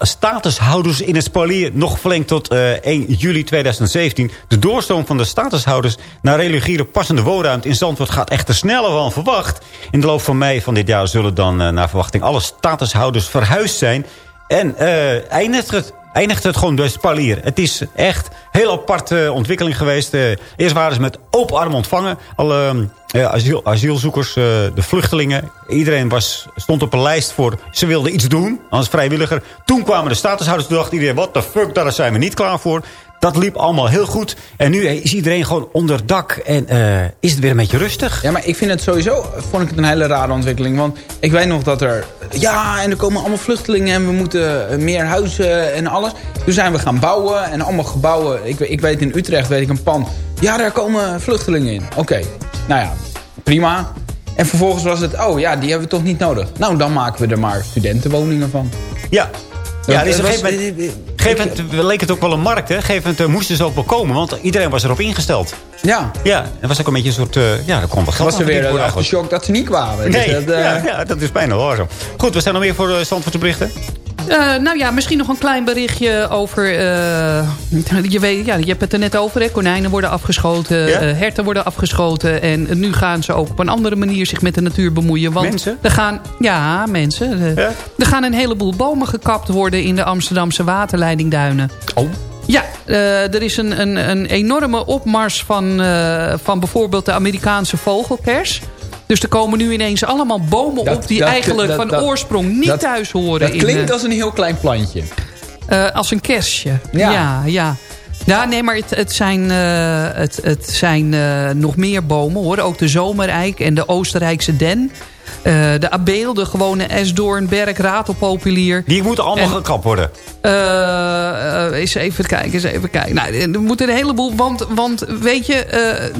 statushouders in het spalier nog verlengd tot uh, 1 juli 2017. De doorstroom van de statushouders naar reguliere passende woonruimte in Zandvoort gaat echter sneller dan verwacht. In de loop van mei van dit jaar zullen dan uh, naar verwachting alle statushouders verhuisd zijn. En uh, eindigt het eindigt het gewoon bij spalier. Het is echt heel aparte ontwikkeling geweest. Uh, eerst waren ze met open arm ontvangen. Alle uh, asiel, asielzoekers, de vluchtelingen. Iedereen was, stond op een lijst voor... ze wilden iets doen als vrijwilliger. Toen kwamen de statushouders. Toen dacht iedereen, what the fuck, daar zijn we niet klaar voor. Dat liep allemaal heel goed. En nu is iedereen gewoon onder dak. En uh, is het weer een beetje rustig. Ja, maar ik vind het sowieso... vond ik het een hele rare ontwikkeling. Want ik weet nog dat er... Ja, en er komen allemaal vluchtelingen... en we moeten meer huizen en alles. Toen zijn we gaan bouwen. En allemaal gebouwen. Ik, ik weet in Utrecht, weet ik een pan. Ja, daar komen vluchtelingen in. Oké, okay. nou ja, prima. En vervolgens was het... Oh ja, die hebben we toch niet nodig. Nou, dan maken we er maar studentenwoningen van. Ja, ja, dus op een gegeven moment, leek het ook wel een markt. Hè? Op een gegeven moment moesten ze ook wel komen. Want iedereen was erop ingesteld. Ja. Ja, er was ook een beetje een soort... Uh, ja, er kwam wel geld was er weer een aftershock dat ze niet kwamen. Nee, dus dat, uh... ja, ja, dat is bijna wel zo. Goed, we zijn nog meer voor uh, Zandvoortse berichten. Uh, nou ja, misschien nog een klein berichtje over... Uh, je, weet, ja, je hebt het er net over, hè? konijnen worden afgeschoten, ja? uh, herten worden afgeschoten... en nu gaan ze ook op een andere manier zich met de natuur bemoeien. Want mensen? Er gaan, ja, mensen. Ja? Er gaan een heleboel bomen gekapt worden in de Amsterdamse waterleidingduinen. Oh. Ja, uh, er is een, een, een enorme opmars van, uh, van bijvoorbeeld de Amerikaanse vogelkers... Dus er komen nu ineens allemaal bomen dat, op... die dat, eigenlijk dat, van dat, oorsprong niet thuis horen. Dat klinkt in, uh, als een heel klein plantje. Uh, als een kerstje. Ja. Ja, ja. ja nee, maar het, het zijn, uh, het, het zijn nog meer bomen hoor. Ook de zomereik en de Oostenrijkse den. de abeel, de gewone esdoorn, berk, ratelpopulier. Die moeten allemaal gekapt worden. Uh, eens even kijken, eens even kijken. Nou, er moeten een heleboel... Want, want weet je,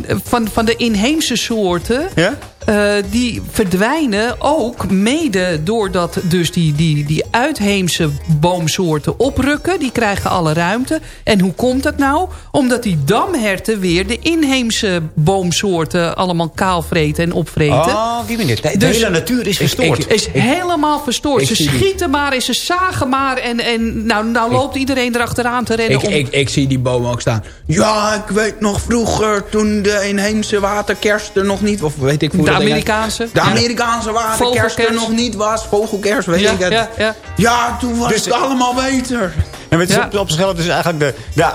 uh, van, van de inheemse soorten... Ja? Uh, die verdwijnen ook mede doordat dus die, die, die uitheemse boomsoorten oprukken. Die krijgen alle ruimte. En hoe komt dat nou? Omdat die damherten weer de inheemse boomsoorten allemaal kaalvreten en opvreten. Oh, die manier. De, de dus, hele natuur is verstoord. Ik, ik, is helemaal verstoord. Ze schieten maar en ze zagen maar. En, en nou, nou loopt iedereen erachteraan te rennen. Ik, om... ik, ik zie die bomen ook staan. Ja, ik weet nog vroeger toen de inheemse waterkerst er nog niet... Of weet ik hoe de Amerikaanse. De Amerikaanse waterkerst er nog niet was. Vogelkerst, weet ja, ik het. Ja, ja. ja toen was dus, het allemaal beter. En het is ja. op, op zichzelf dus eigenlijk de,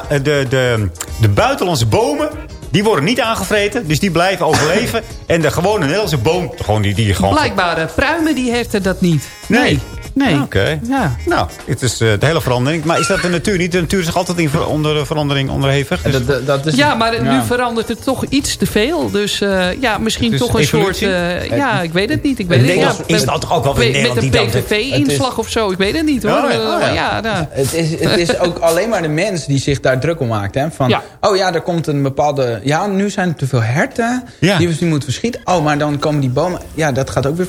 de, de, de, de buitenlandse bomen... Die worden niet aangevreten, dus die blijven overleven. *laughs* en de gewone Nederlandse boom, gewoon die, die gewoon... Blijkbaar, pruimen die herten dat niet. Nee. nee. Nee. Oké. Ja. Nou, het is eh, de hele verandering. Maar is dat de natuur niet? De natuur is zich altijd in ver- onder verandering onderhevig. Dus- Dat, dat, dat is, Ja, maar ja. nu verandert het toch iets te veel. Dus eh, ja, misschien toch een evolutie? soort... eh, ja, ik weet het niet. Ik weet het Ja, is het toch ook wel weer met- Nederland Met die een PVV-inslag of zo. Ik weet het niet hoor. Oh, ja. Oh, ja. ja, nou. *laughs* Het is, het is ook *laughs* alleen maar de mens die zich daar druk om maakt. Hè? Van, Ja. oh ja, er komt een bepaalde... Ja, nu zijn er te veel herten Ja. die we die moeten verschieten. Oh, maar dan komen die bomen... Ja, dat gaat ook weer...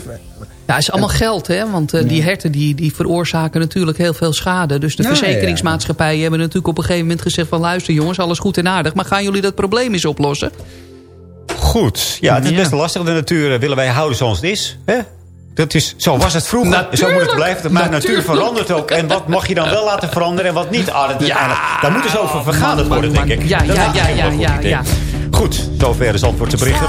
Ja, het is allemaal geld, hè? Want eh, die herten die, die veroorzaken natuurlijk heel veel schade. Dus de Ja, verzekeringsmaatschappijen hebben natuurlijk op een gegeven moment gezegd van... luister jongens, alles goed en aardig, maar gaan jullie dat probleem eens oplossen? Goed. Ja, het is Ja. best lastig. De natuur eh, willen wij houden zoals het is. Hè? Dat is, zo was het vroeger. Natuurlijk. Zo moet het blijven. Maar de natuur Natuurlijk. verandert ook. En wat mag je dan wel laten veranderen en wat niet? Ah, dat, Ja. Daar moeten ze over vergaderd worden, man, denk ik. Ja, Dat ja, ja, een ja, goed ja, idee. ja. Goed, zover is antwoord te berichten.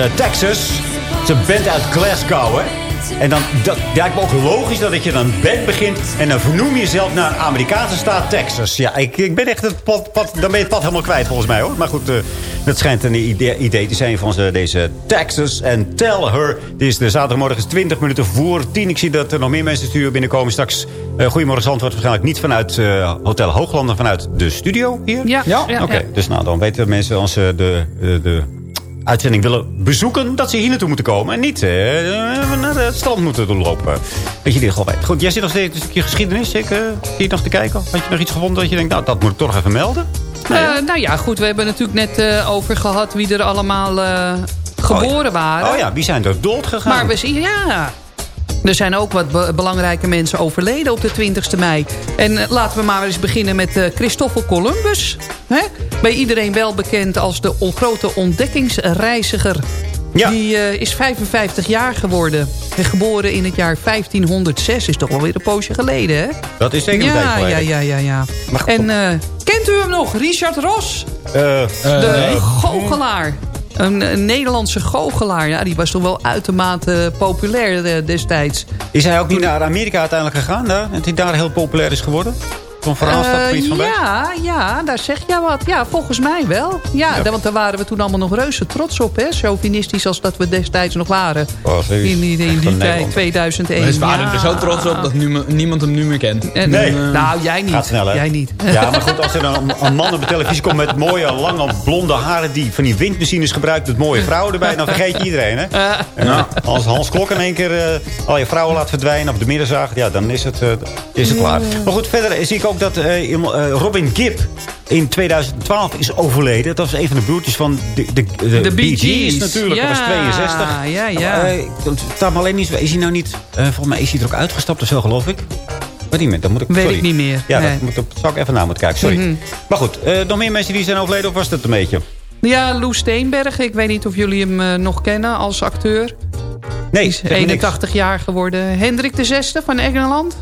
Eh, Texas. Het is een band uit Glasgow, hè? En dan dat, lijkt me ook logisch dat je dan een band begint... en dan vernoem je jezelf naar een Amerikaanse staat Texas. Ja, ik, ik ben echt het pad, pad, dan ben je het pad helemaal kwijt volgens mij, hoor. Maar goed, eh, dat schijnt een idee, idee te zijn van ze, deze Texas. En Tell Her, dit is de zaterdagmorgen is 20 minuten voor 10. Ik zie dat er nog meer mensen stuur binnenkomen straks. eh Goedemorgen Zandvoort, waarschijnlijk niet vanuit eh, Hotel Hoogland... maar vanuit de studio hier. Ja, ja, ja, Oké, ja. dus nou, dan weten mensen als ze de, de, de uitzending willen bezoeken... dat ze hier naartoe moeten komen. En niet eh, naar het strand moeten doorlopen. Dat je dit gewoon weet. Goed, jij zit nog steeds een stukje geschiedenis. Ik, eh je nog te kijken? Had je nog iets gevonden dat je denkt... nou, dat moet ik toch even melden? Eh, nou ja, goed, we hebben natuurlijk net over gehad wie er allemaal eh, geboren waren. Oh ja, wie zijn er dood gegaan? Maar we zien, ja... Er zijn ook wat be- belangrijke mensen overleden op de 20e mei. En eh, laten we maar eens beginnen met eh Christoffel Columbus. Hè? Bij iedereen wel bekend als de grote ontdekkingsreiziger. Die eh, is 55 jaar geworden. En geboren in het jaar 1506. Is toch wel weer een poosje geleden, hè? Dat is zeker een tijd Ja, ja, ja, ja, ja. En kent u hem nog? Richard Ros? De goochelaar. Een, een Nederlandse goochelaar. Ja, die was toch wel uitermate populair eh, destijds. Is hij ook niet naar Amerika uiteindelijk gegaan? Daar? En dat hij daar heel populair is geworden? Eh, iets van bij? ja, ja, daar zeg jij wat. Ja, volgens mij wel. Ja, want daar waren we toen allemaal nog reuze trots op. Hè? Chauvinistisch als dat we destijds nog waren. Oh, serieus? in die, in Echt die tijd, Nederland. 2001. We waren ja. er zo trots op dat nu, niemand hem nu meer kent. En, Nee. eh, nou, jij niet. Gaat snel, hè? Jij niet. Ja, *laughs* maar goed, als er dan een, man op de televisie komt met mooie, lange, blonde haren... die van die windmachines gebruikt met mooie vrouwen erbij... dan vergeet je iedereen, hè? En nou, als Hans Klok in één keer eh, al je vrouwen laat verdwijnen... op de middenzaag, ja, dan is het, eh, is het klaar. Maar goed, verder zie ik ook dat eh, eh, Robin Gibb... in 2012 is overleden. Dat was een van de broertjes van de, de, de, De Bee Gees natuurlijk. Dat was Ja, 62. ja, ja. Me alleen niet... Is hij nou niet... eh, volgens mij is hij er ook uitgestapt of zo, geloof ik. Weet niet meer. Dan moet ik, Weet sorry. ik niet meer. Ja, Nee. dat moet, dat zou ik even naar moeten kijken. Sorry. Mhm. Maar goed, eh, nog meer mensen die zijn overleden of was dat een beetje? Ja, Lou Steenberg. Ik weet niet of jullie hem nog kennen als acteur. Nee, Die is zeg me niks. 81 jaar geworden. Hendrik VI van Engeland.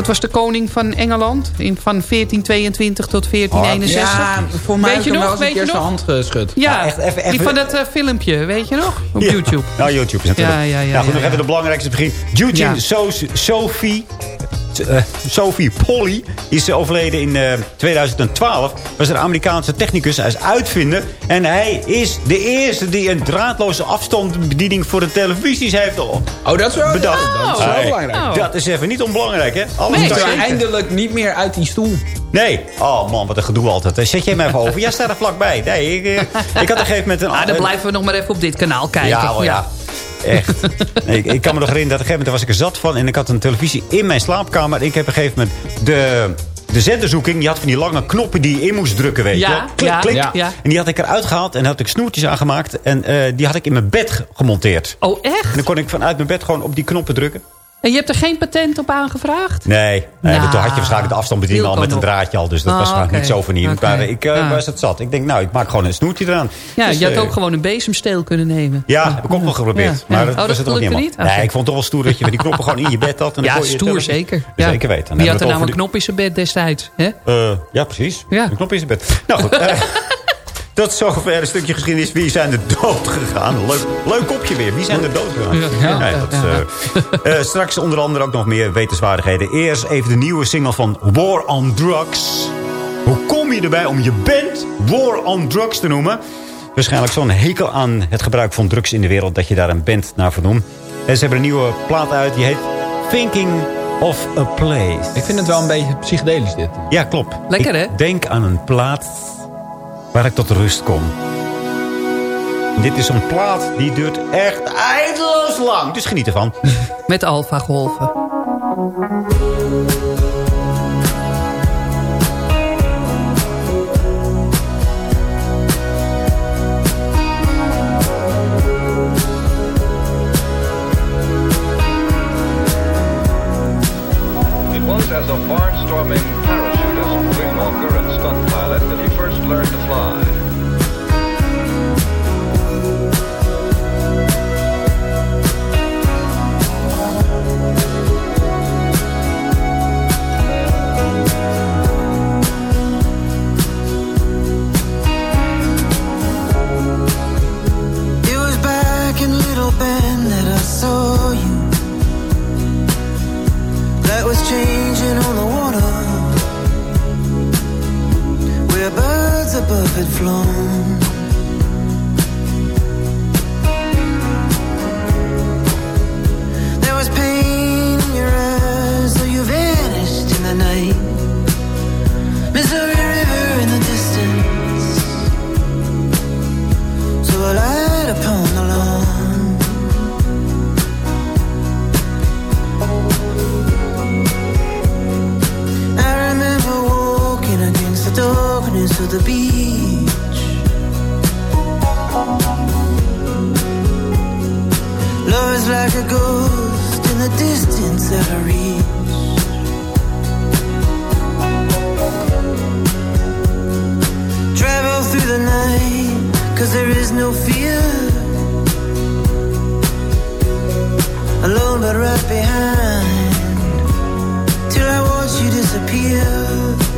Dat was de koning van Engeland. In, van 1422 tot 1461. Ja, voor mij Weet je nog? Weet je keer zijn nog? hand geschud. Ja, Ja, echt even- even- die van dat eh, filmpje, weet je nog? Op Ja. YouTube. Ja, YouTube is natuurlijk. Ja, ja, ja, nou goed, ja, nog even de belangrijkste begin. Eugene Ja. So- Sophie... eh, Sophie Polly is eh, overleden in eh, 2012. Was een Amerikaanse technicus. Hij is uitvinder. En hij is de eerste die een draadloze afstandsbediening voor de televisies heeft Oh, dat is wel, bedacht. dat is wel Hey, belangrijk. Oh. Dat is even niet onbelangrijk, hè? Alles Nee, je- eindelijk niet meer uit die stoel. Nee. Oh man, wat een gedoe altijd. Zet jij me even over. Jij staat er vlakbij. Nee, ik, eh, ik had op een gegeven moment... Een, Ah, dan blijven we nog maar even op dit kanaal kijken. Ja, wel, ja. Echt. Ik, ik kan me nog herinneren dat op een gegeven moment was ik er zat van. En ik had een televisie in mijn slaapkamer. Ik heb op een gegeven moment de, de zenderzoeking. Die had van die lange knoppen die je in moest drukken, weet je Ja. Klik, klik. ja, ja. En die had ik eruit gehaald. En daar had ik snoertjes aangemaakt. En eh, die had ik in mijn bed ge- gemonteerd. Oh, echt? En dan kon ik vanuit mijn bed gewoon op die knoppen drukken. En je hebt er geen patent op aangevraagd? Nee, nee Nou, toen had je waarschijnlijk de afstandsbediening al met een draadje al. Dus dat Ah, was waarschijnlijk oké. niet zo vernieuwend. Oké. Maar ik eh, Ja. was het zat. Ik denk, nou, ik maak gewoon een snoertje eraan. Ja, Dus, je had eh, ook gewoon een bezemsteel kunnen nemen. Ja, heb ik ook wel geprobeerd. Ja, Maar dat Oh, was dat het ook niet niet? Nee, ik vond het toch wel stoer dat je met die knoppen gewoon in je bed had. En Ja, je stoer zeker. Ja. Zeker weten. Die hebben had er nou een knop in zijn bed destijds. Hè? Eh, ja, precies. Een knop in zijn bed. Nou goed. *laughs* tot zover een stukje geschiedenis. Wie zijn er dood gegaan? Leuk, leuk kopje weer. Wie zijn er dood gegaan? Ja. Nee, dat, eh, eh, straks onder andere ook nog meer wetenswaardigheden. Eerst even de nieuwe single van War on Drugs. Hoe kom je erbij om je band War on Drugs te noemen? Waarschijnlijk zo'n hekel aan het gebruik van drugs in de wereld... dat je daar een band naar vernoemt. En ze hebben een nieuwe plaat uit. Die heet Thinking of a Place. Ik vind het wel een beetje psychedelisch dit. Ja, klopt. Lekker, Ik hè? denk aan een plaats waar ik tot rust kom. Dit is een plaat die duurt echt eindeloos lang. Dus geniet ervan. *laughs* Met alfa golven. It was as a barnstorming that he first learned to fly. Above had flown. the beach. Love is like a ghost in the distance that I reach. Travel through the night, cause there is no fear. Alone but right behind, till I watch you disappear.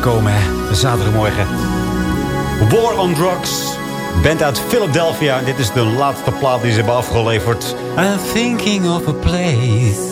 Komen, hè. Zaterdagmorgen. War on Drugs. Band uit Philadelphia. Dit is de laatste plaat die ze hebben afgeleverd. I'm thinking of a place.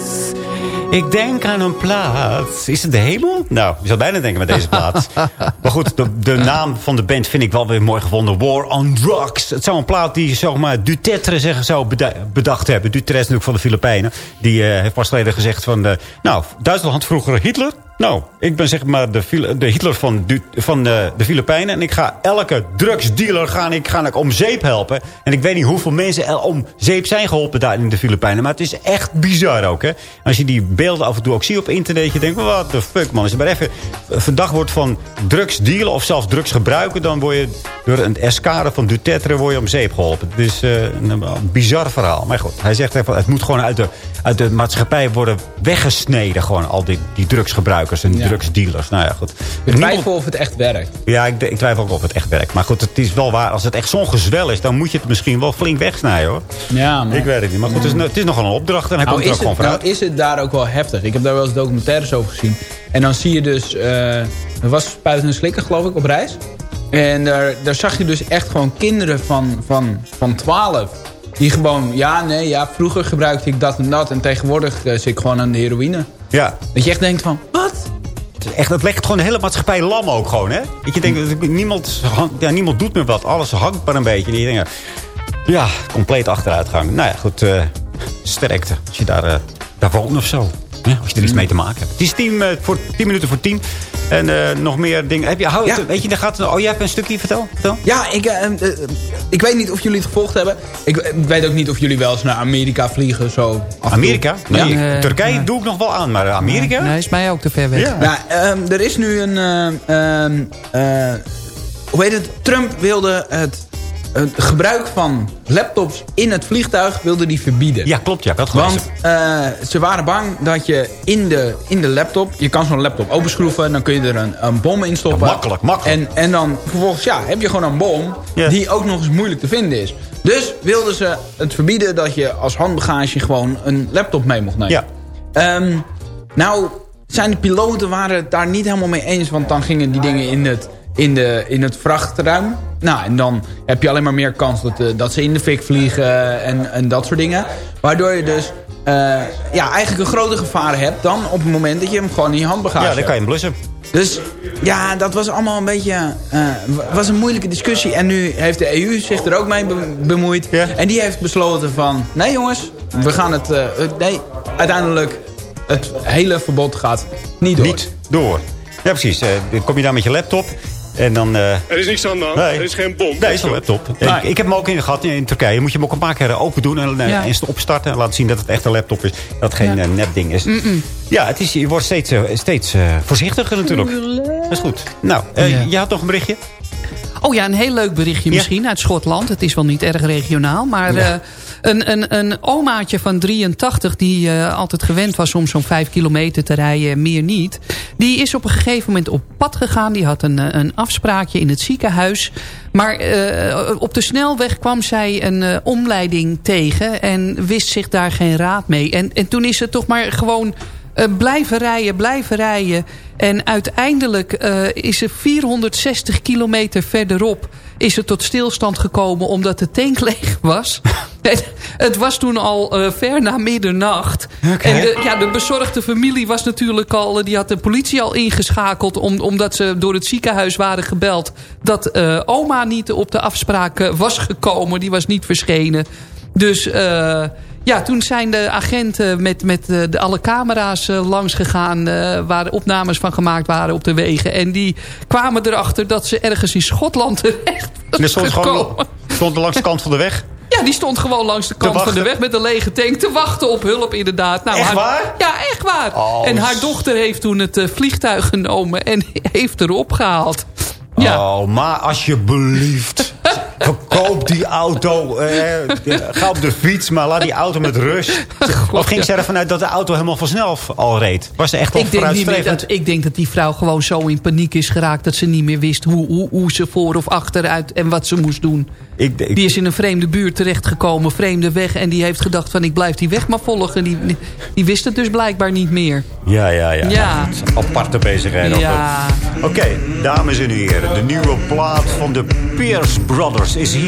Ik denk aan een plaats. Is het de hemel? Nou, je zou bijna denken met deze plaat. *laughs* maar goed, de, de naam van de band vind ik wel weer mooi gevonden. War on Drugs. Het zou een plaat die, zeg maar, Dutetre zeggen zou beda- bedacht hebben. Dutetre is natuurlijk van de Filipijnen. Die eh, heeft pas geleden gezegd van... eh, nou, Duitsland had vroeger Hitler. Nou, ik ben zeg maar de, de Hitler van, van de, de Filipijnen. En ik ga elke drugsdealer ga ik, ga ik om zeep helpen. En ik weet niet hoeveel mensen om zeep zijn geholpen daar in de Filipijnen. Maar het is echt bizar ook. Hè? Als je die beelden af en toe ook ziet op internet. Je denkt, wat de fuck man. Als je maar even verdacht wordt van drugsdealen of zelfs drugs gebruiken. Dan word je door een escade van Duterte word je om zeep geholpen. Het is eh, een, een bizar verhaal. Maar goed, hij zegt even, het moet gewoon uit de, uit de maatschappij worden weggesneden. Gewoon al die, die en Ja. drugsdealers. Nou ja, goed. Ik twijfel of het echt werkt. Ja, ik, ik twijfel ook of het echt werkt. Maar goed, het is wel waar. Als het echt zo'n gezwel is, dan moet je het misschien wel flink wegsnijden, hoor. Ja, maar... Ik weet het niet. Maar goed, het is, het is nogal een opdracht. En hij Nou komt er is, ook gewoon het, nou is het daar ook wel heftig. Ik heb daar wel eens documentaires over gezien. En dan zie je dus... eh er was Spuiten en Slikken, geloof ik, op reis. En daar, daar zag je dus echt gewoon kinderen van, van, van 12. Die gewoon, ja, nee, ja, vroeger gebruikte ik dat en dat. En tegenwoordig eh, zit ik gewoon aan de heroïne. Ja. Dat je echt denkt van, wat? Echt, dat legt gewoon de hele maatschappij lam ook gewoon, hè? Dat je denkt, niemand, ja, niemand doet meer wat. Alles hangt maar een beetje. En je denkt, ja, compleet achteruitgang. Nou ja, goed, eh, sterkte. Als je daar, eh, daar woont of zo. Ja, als je er iets mee te maken hebt. Het is tien, eh, voor, tien minuten voor tien. En eh, nog meer dingen. Heb je, hou, het- Weet je, daar gaat, oh, jij hebt een stukje, vertel. vertel. Ja, ik, eh, ik weet niet of jullie het gevolgd hebben. Ik, ik weet ook niet of jullie wel eens naar Amerika vliegen. Zo. Amerika? Nee, Ja. Turkije doe ik nog wel aan, maar Amerika? Nee, is mij ook te ver weg. Ja. Nou, ehm, er is nu een... eh, ehm, eh, hoe heet het? Trump wilde het, het gebruik van laptops in het vliegtuig wilde die verbieden. Ja, klopt. Ja, dat Want eh, ze waren bang dat je in de, in de laptop... Je kan zo'n laptop openschroeven. Dan kun je er een, een bom in stoppen. makkelijk, makkelijk. En, en dan vervolgens ja, heb je gewoon een bom... die ook nog eens moeilijk te vinden is. Dus wilden ze het verbieden dat je als handbagage... gewoon een laptop mee mocht nemen. Ja. Ehm, nou, zijn de piloten waren het daar niet helemaal mee eens. Want dan gingen die dingen in het, in de, in het vrachtruim. Nou, en dan heb je alleen maar meer kans dat, eh, dat ze in de fik vliegen en, en dat soort dingen. Waardoor je dus eh, ja, eigenlijk een groter gevaar hebt dan op het moment dat je hem gewoon in je handbagage Ja, dan kan je hem blussen. Dus ja, dat was allemaal een beetje... eh, was een moeilijke discussie. En nu heeft de EU zich er ook mee be- bemoeid. En die heeft besloten van... Nee jongens, we gaan het... nee, uiteindelijk... Het hele verbod gaat niet door. Niet door. Ja, precies. Dan kom je daar met je laptop. En dan... eh, Er is niks aan de hand. Nee. Er is geen bom. Nee, het is een laptop. Ik, ik heb hem ook in gehad in, in Turkije. Moet je hem ook een paar keer open doen en, eh, Ja. en opstarten. En laten zien dat het echt een laptop is. Dat het geen Ja. eh, nepding is. Ja, het is, je wordt steeds, eh, steeds eh, voorzichtiger natuurlijk. Dat is goed. Nou, eh, Ja. je had nog een berichtje? Oh ja, een heel leuk berichtje misschien uit Schotland. Het is wel niet erg regionaal, maar Ja. eh, een, een, een omaatje van 83... die eh, altijd gewend was om zo'n 5 kilometer te rijden, meer niet... die is op een gegeven moment op pad gegaan. Die had een, eh, een afspraakje in het ziekenhuis. Maar eh, op de snelweg kwam zij een omleiding tegen... en wist zich daar geen raad mee. En, en toen is ze toch maar gewoon... eh, blijven rijden, blijven rijden. En uiteindelijk eh, is ze 460 kilometer verderop... is ze tot stilstand gekomen omdat de tank *laughs* leeg was. Het was toen al eh, ver na middernacht. En de, ja, de bezorgde familie was natuurlijk al... die had de politie al ingeschakeld... Om, omdat ze door het ziekenhuis waren gebeld... dat eh, oma niet op de afspraak was gekomen. Die was niet verschenen. Dus... eh, ja, toen zijn de agenten met, met eh, de, alle camera's eh, langs gegaan... eh, waar opnames van gemaakt waren op de wegen. En die kwamen erachter dat ze ergens in Schotland terecht En er stond gewoon stond er langs de kant van de weg. Ja, die stond gewoon langs de kant van de weg met een lege tank... te wachten op hulp inderdaad. Nou, Echt haar- waar? Ja, echt waar. Oh, en haar dochter heeft toen het vliegtuig genomen... en *laughs* heeft erop gehaald. Ja. Oh, maar alsjeblieft. *laughs* Koop die auto. eh, ga op de fiets, maar laat die auto met rust. of ging ze ervan uit dat de auto helemaal vanzelf al reed? Was ze echt al Ik denk, niet meer vooruitstrevend? dat, ik denk dat die vrouw gewoon zo in paniek is geraakt... dat ze niet meer wist hoe, hoe, hoe ze voor of achteruit en wat ze moest doen. Ik, ik- Die is in een vreemde buurt terechtgekomen, vreemde weg... en die heeft gedacht van ik blijf die weg maar volgen. Die, die, die wist het dus blijkbaar niet meer. Ja, ja, ja. Ja. Aparte bezigheid. Ja. Oké, dames en heren. De nieuwe plaat van de Pierce Brothers is hier.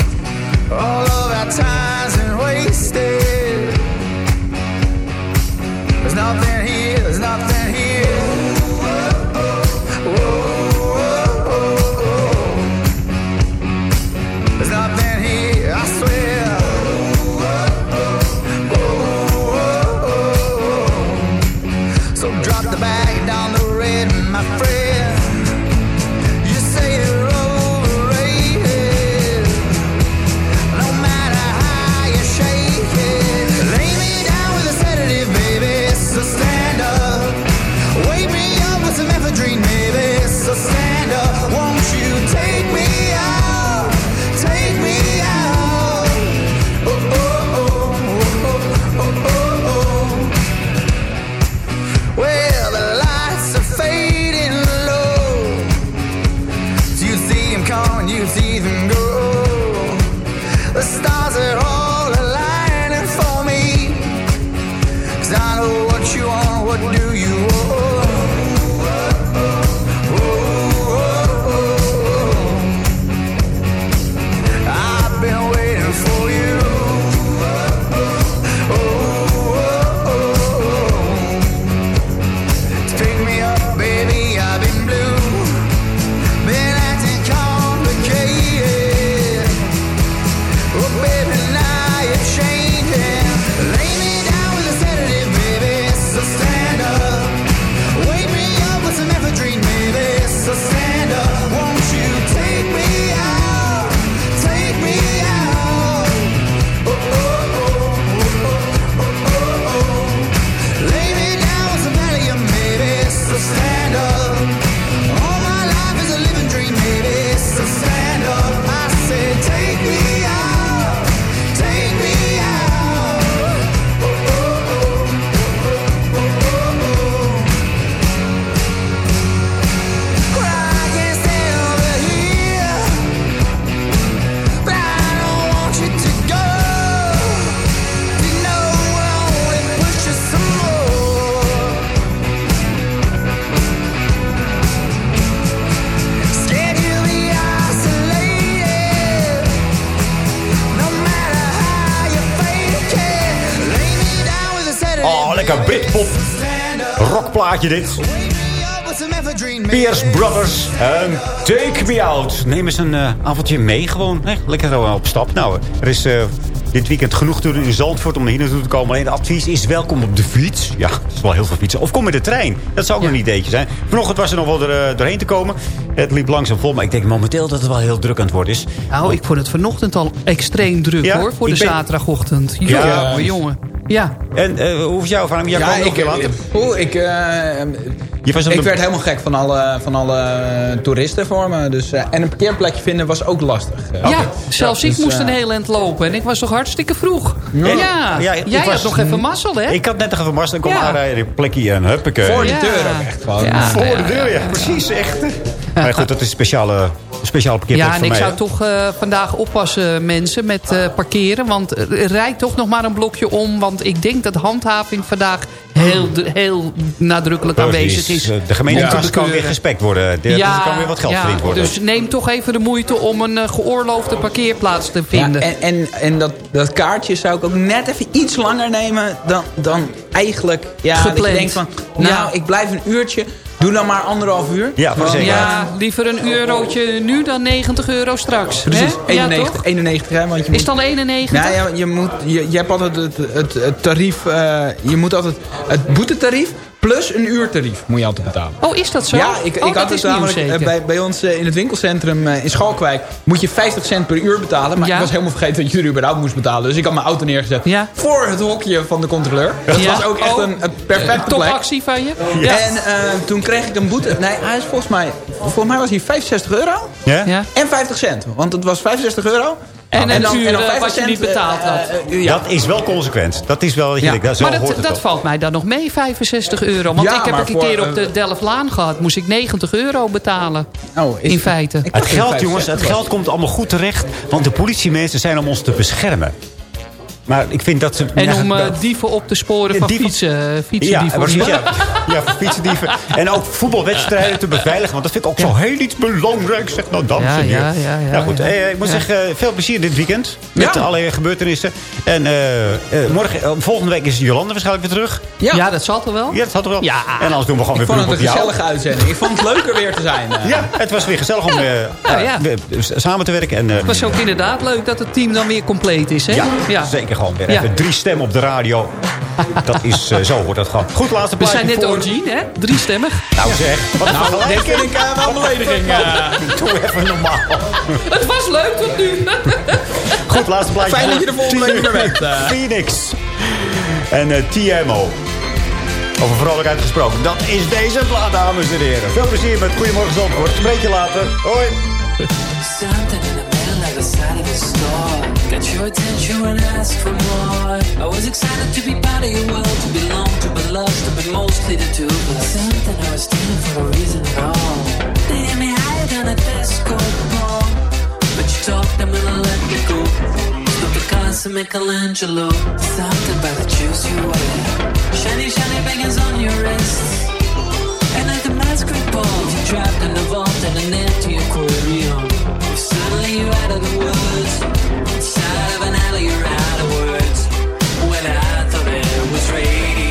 All of our time's Rockplaatje dit. Pierce Brothers en Take Me Out. Neem eens een eh, avondje mee gewoon. Hè? Lekker eh, op stap. Nou, er is eh, dit weekend genoeg te doen in Zandvoort om hier naartoe te komen. Alleen het advies is welkom op de fiets. Ja, het is wel heel veel fietsen. Of kom met de trein. Dat zou ook een ideetje zijn. Vanochtend was er nog wel er, doorheen te komen. Het liep langzaam vol. Maar ik denk momenteel dat het wel heel druk aan het worden is. Nou, ik vond het vanochtend al extreem druk Ja? hoor, voor Ik de ben- zaterdagochtend. Ja. Jongen. Ja. En eh, hoe is jouw ervaring? Jij kwam Ja, ik, ik, eh, Je was op ik de- werd helemaal gek van alle, van alle toeristen voor me. Dus, eh, en een parkeerplekje vinden was ook lastig. Ja, zelfs ik dus, moest een heel eind lopen. En ik was toch hartstikke vroeg. Ja, Ja, ik jij was- had nog even mazzel, hè? Ik had net nog even mast. Ik kom Ja. aanrijden. Plekje en huppakee. Voor de Ja. deur ook echt gewoon. Ja. Voor de deur, ja. Precies, echt. Maar goed, dat is een speciale, speciale parkeerplek Ja, en ik mij. zou hè? toch eh, vandaag oppassen, mensen, met eh, parkeren. Want rijdt toch nog maar een blokje om. Want ik denk dat handhaving vandaag heel, heel nadrukkelijk aanwezig is. De om te gemeente kan weer gespekt worden. Er er kan weer wat geld ja, verdiend worden. Dus neem toch even de moeite om een eh, geoorloofde parkeerplaats te Ja, vinden. en en, en dat, dat kaartje zou ik ook net even iets langer nemen dan, dan eigenlijk... Ja, dat je Gepland. denkt van, nou, Ja. ik blijf een uurtje. Doe dan maar anderhalf uur. Ja, voor zeker. Ja, liever een eurotje nu dan 90 euro straks. Precies, hè? Ja, 91, toch? 91 hè, want je Is moet... het dan 91? Nee, ja, je, moet, je, je hebt altijd het, het, het tarief... eh, je moet altijd het boetetarief plus een uurtarief moet je altijd betalen. Oh, is dat zo? Ja, ik, Oh, ik dat had het namelijk eh, bij, bij ons eh, in het winkelcentrum eh, in Schalkwijk moet je 50 cent per uur betalen. Maar Ja. ik was helemaal vergeten dat je er überhaupt moest betalen. Dus ik had mijn auto neergezet voor het hokje van de controleur. Dat Ja. was ook echt Oh. een, een perfecte plek. Topactie van je? Ja. En eh, toen kreeg ik een boete. Nee, hij is volgens mij, volgens mij was hij 65 euro. Ja? Ja. En 50 cent. Want het was 65 euro. En dan- uur, en dan 50 wat je niet cent, eh, betaald had. eh, eh, ja. Dat is wel consequent. Dat is wel, dat je Ja. dat, zo Maar hoort dat, dat valt mij dan nog mee, 65 euro. Want Ja, ik heb ook een keer op de Delftlaan gehad. Moest ik 90 euro betalen. Oh, is- In feite. Het geld, 65 jongens, het geld komt allemaal goed terecht. Want de politiemensen zijn om ons te beschermen. Maar ik vind dat ze... En ja, om eh, dieven op te sporen van Dieven- fietsen, ja, fietsendieven. ja. ja, voor fietsendieven. En ook voetbalwedstrijden te beveiligen. Want dat vind ik ook zo heel iets belangrijks. Zeg nou, dames Ja, en heren. ja, ja, ja, nou goed, ja. eh, ik moet Ja. zeggen, veel plezier dit weekend. Met Ja. alle gebeurtenissen. En eh, eh, morgen, eh, volgende week is Jolande waarschijnlijk weer terug. Ja. Ja, dat zal toch wel? Ja, dat had er wel. Ja. En anders doen we gewoon Ik weer vond het een jou. gezellige uitzending. Ik vond het leuker weer te zijn. eh. Ja, het was weer gezellig om eh, samen te werken. En, eh, Het was ook inderdaad leuk dat het team dan weer compleet is, hè? ja, zeker gewoon weer Ja. even drie stemmen op de radio. *laughs* Dat is, eh, zo wordt dat gewoon. Goed, laatste We plaatje zijn net voor... OG, hè? Driestemmig. Nou zeg, wat Nou, vind ik eh, wel een belediging. eh. *laughs* Doe even normaal. Het was leuk tot nu. *laughs* Goed, laatste plaatje. Fijn dat je er volgende week weer bent. eh. Phoenix. En eh, TMO. Over vrolijkheid gesproken. Dat is deze plaat, dames en heren. Veel plezier met Goedemorgen Zandvoort. Spreek je later. Hoi. Store Got your attention and asked for more. I was excited to be part of your world To belong, to be loved, to be mostly the two of us. Something I was stealing for a reason at all. They hit me higher than a disco ball. But you talked, I'm gonna let me go. Stop the cars and Michelangelo. Something about the juice you wear. Shiny, shiny bangers on your wrists and like a masquerade ball, you're trapped in a vault and an empty aquarium. Out of the woods. Inside of an alley, you're out of words. When I thought it was radium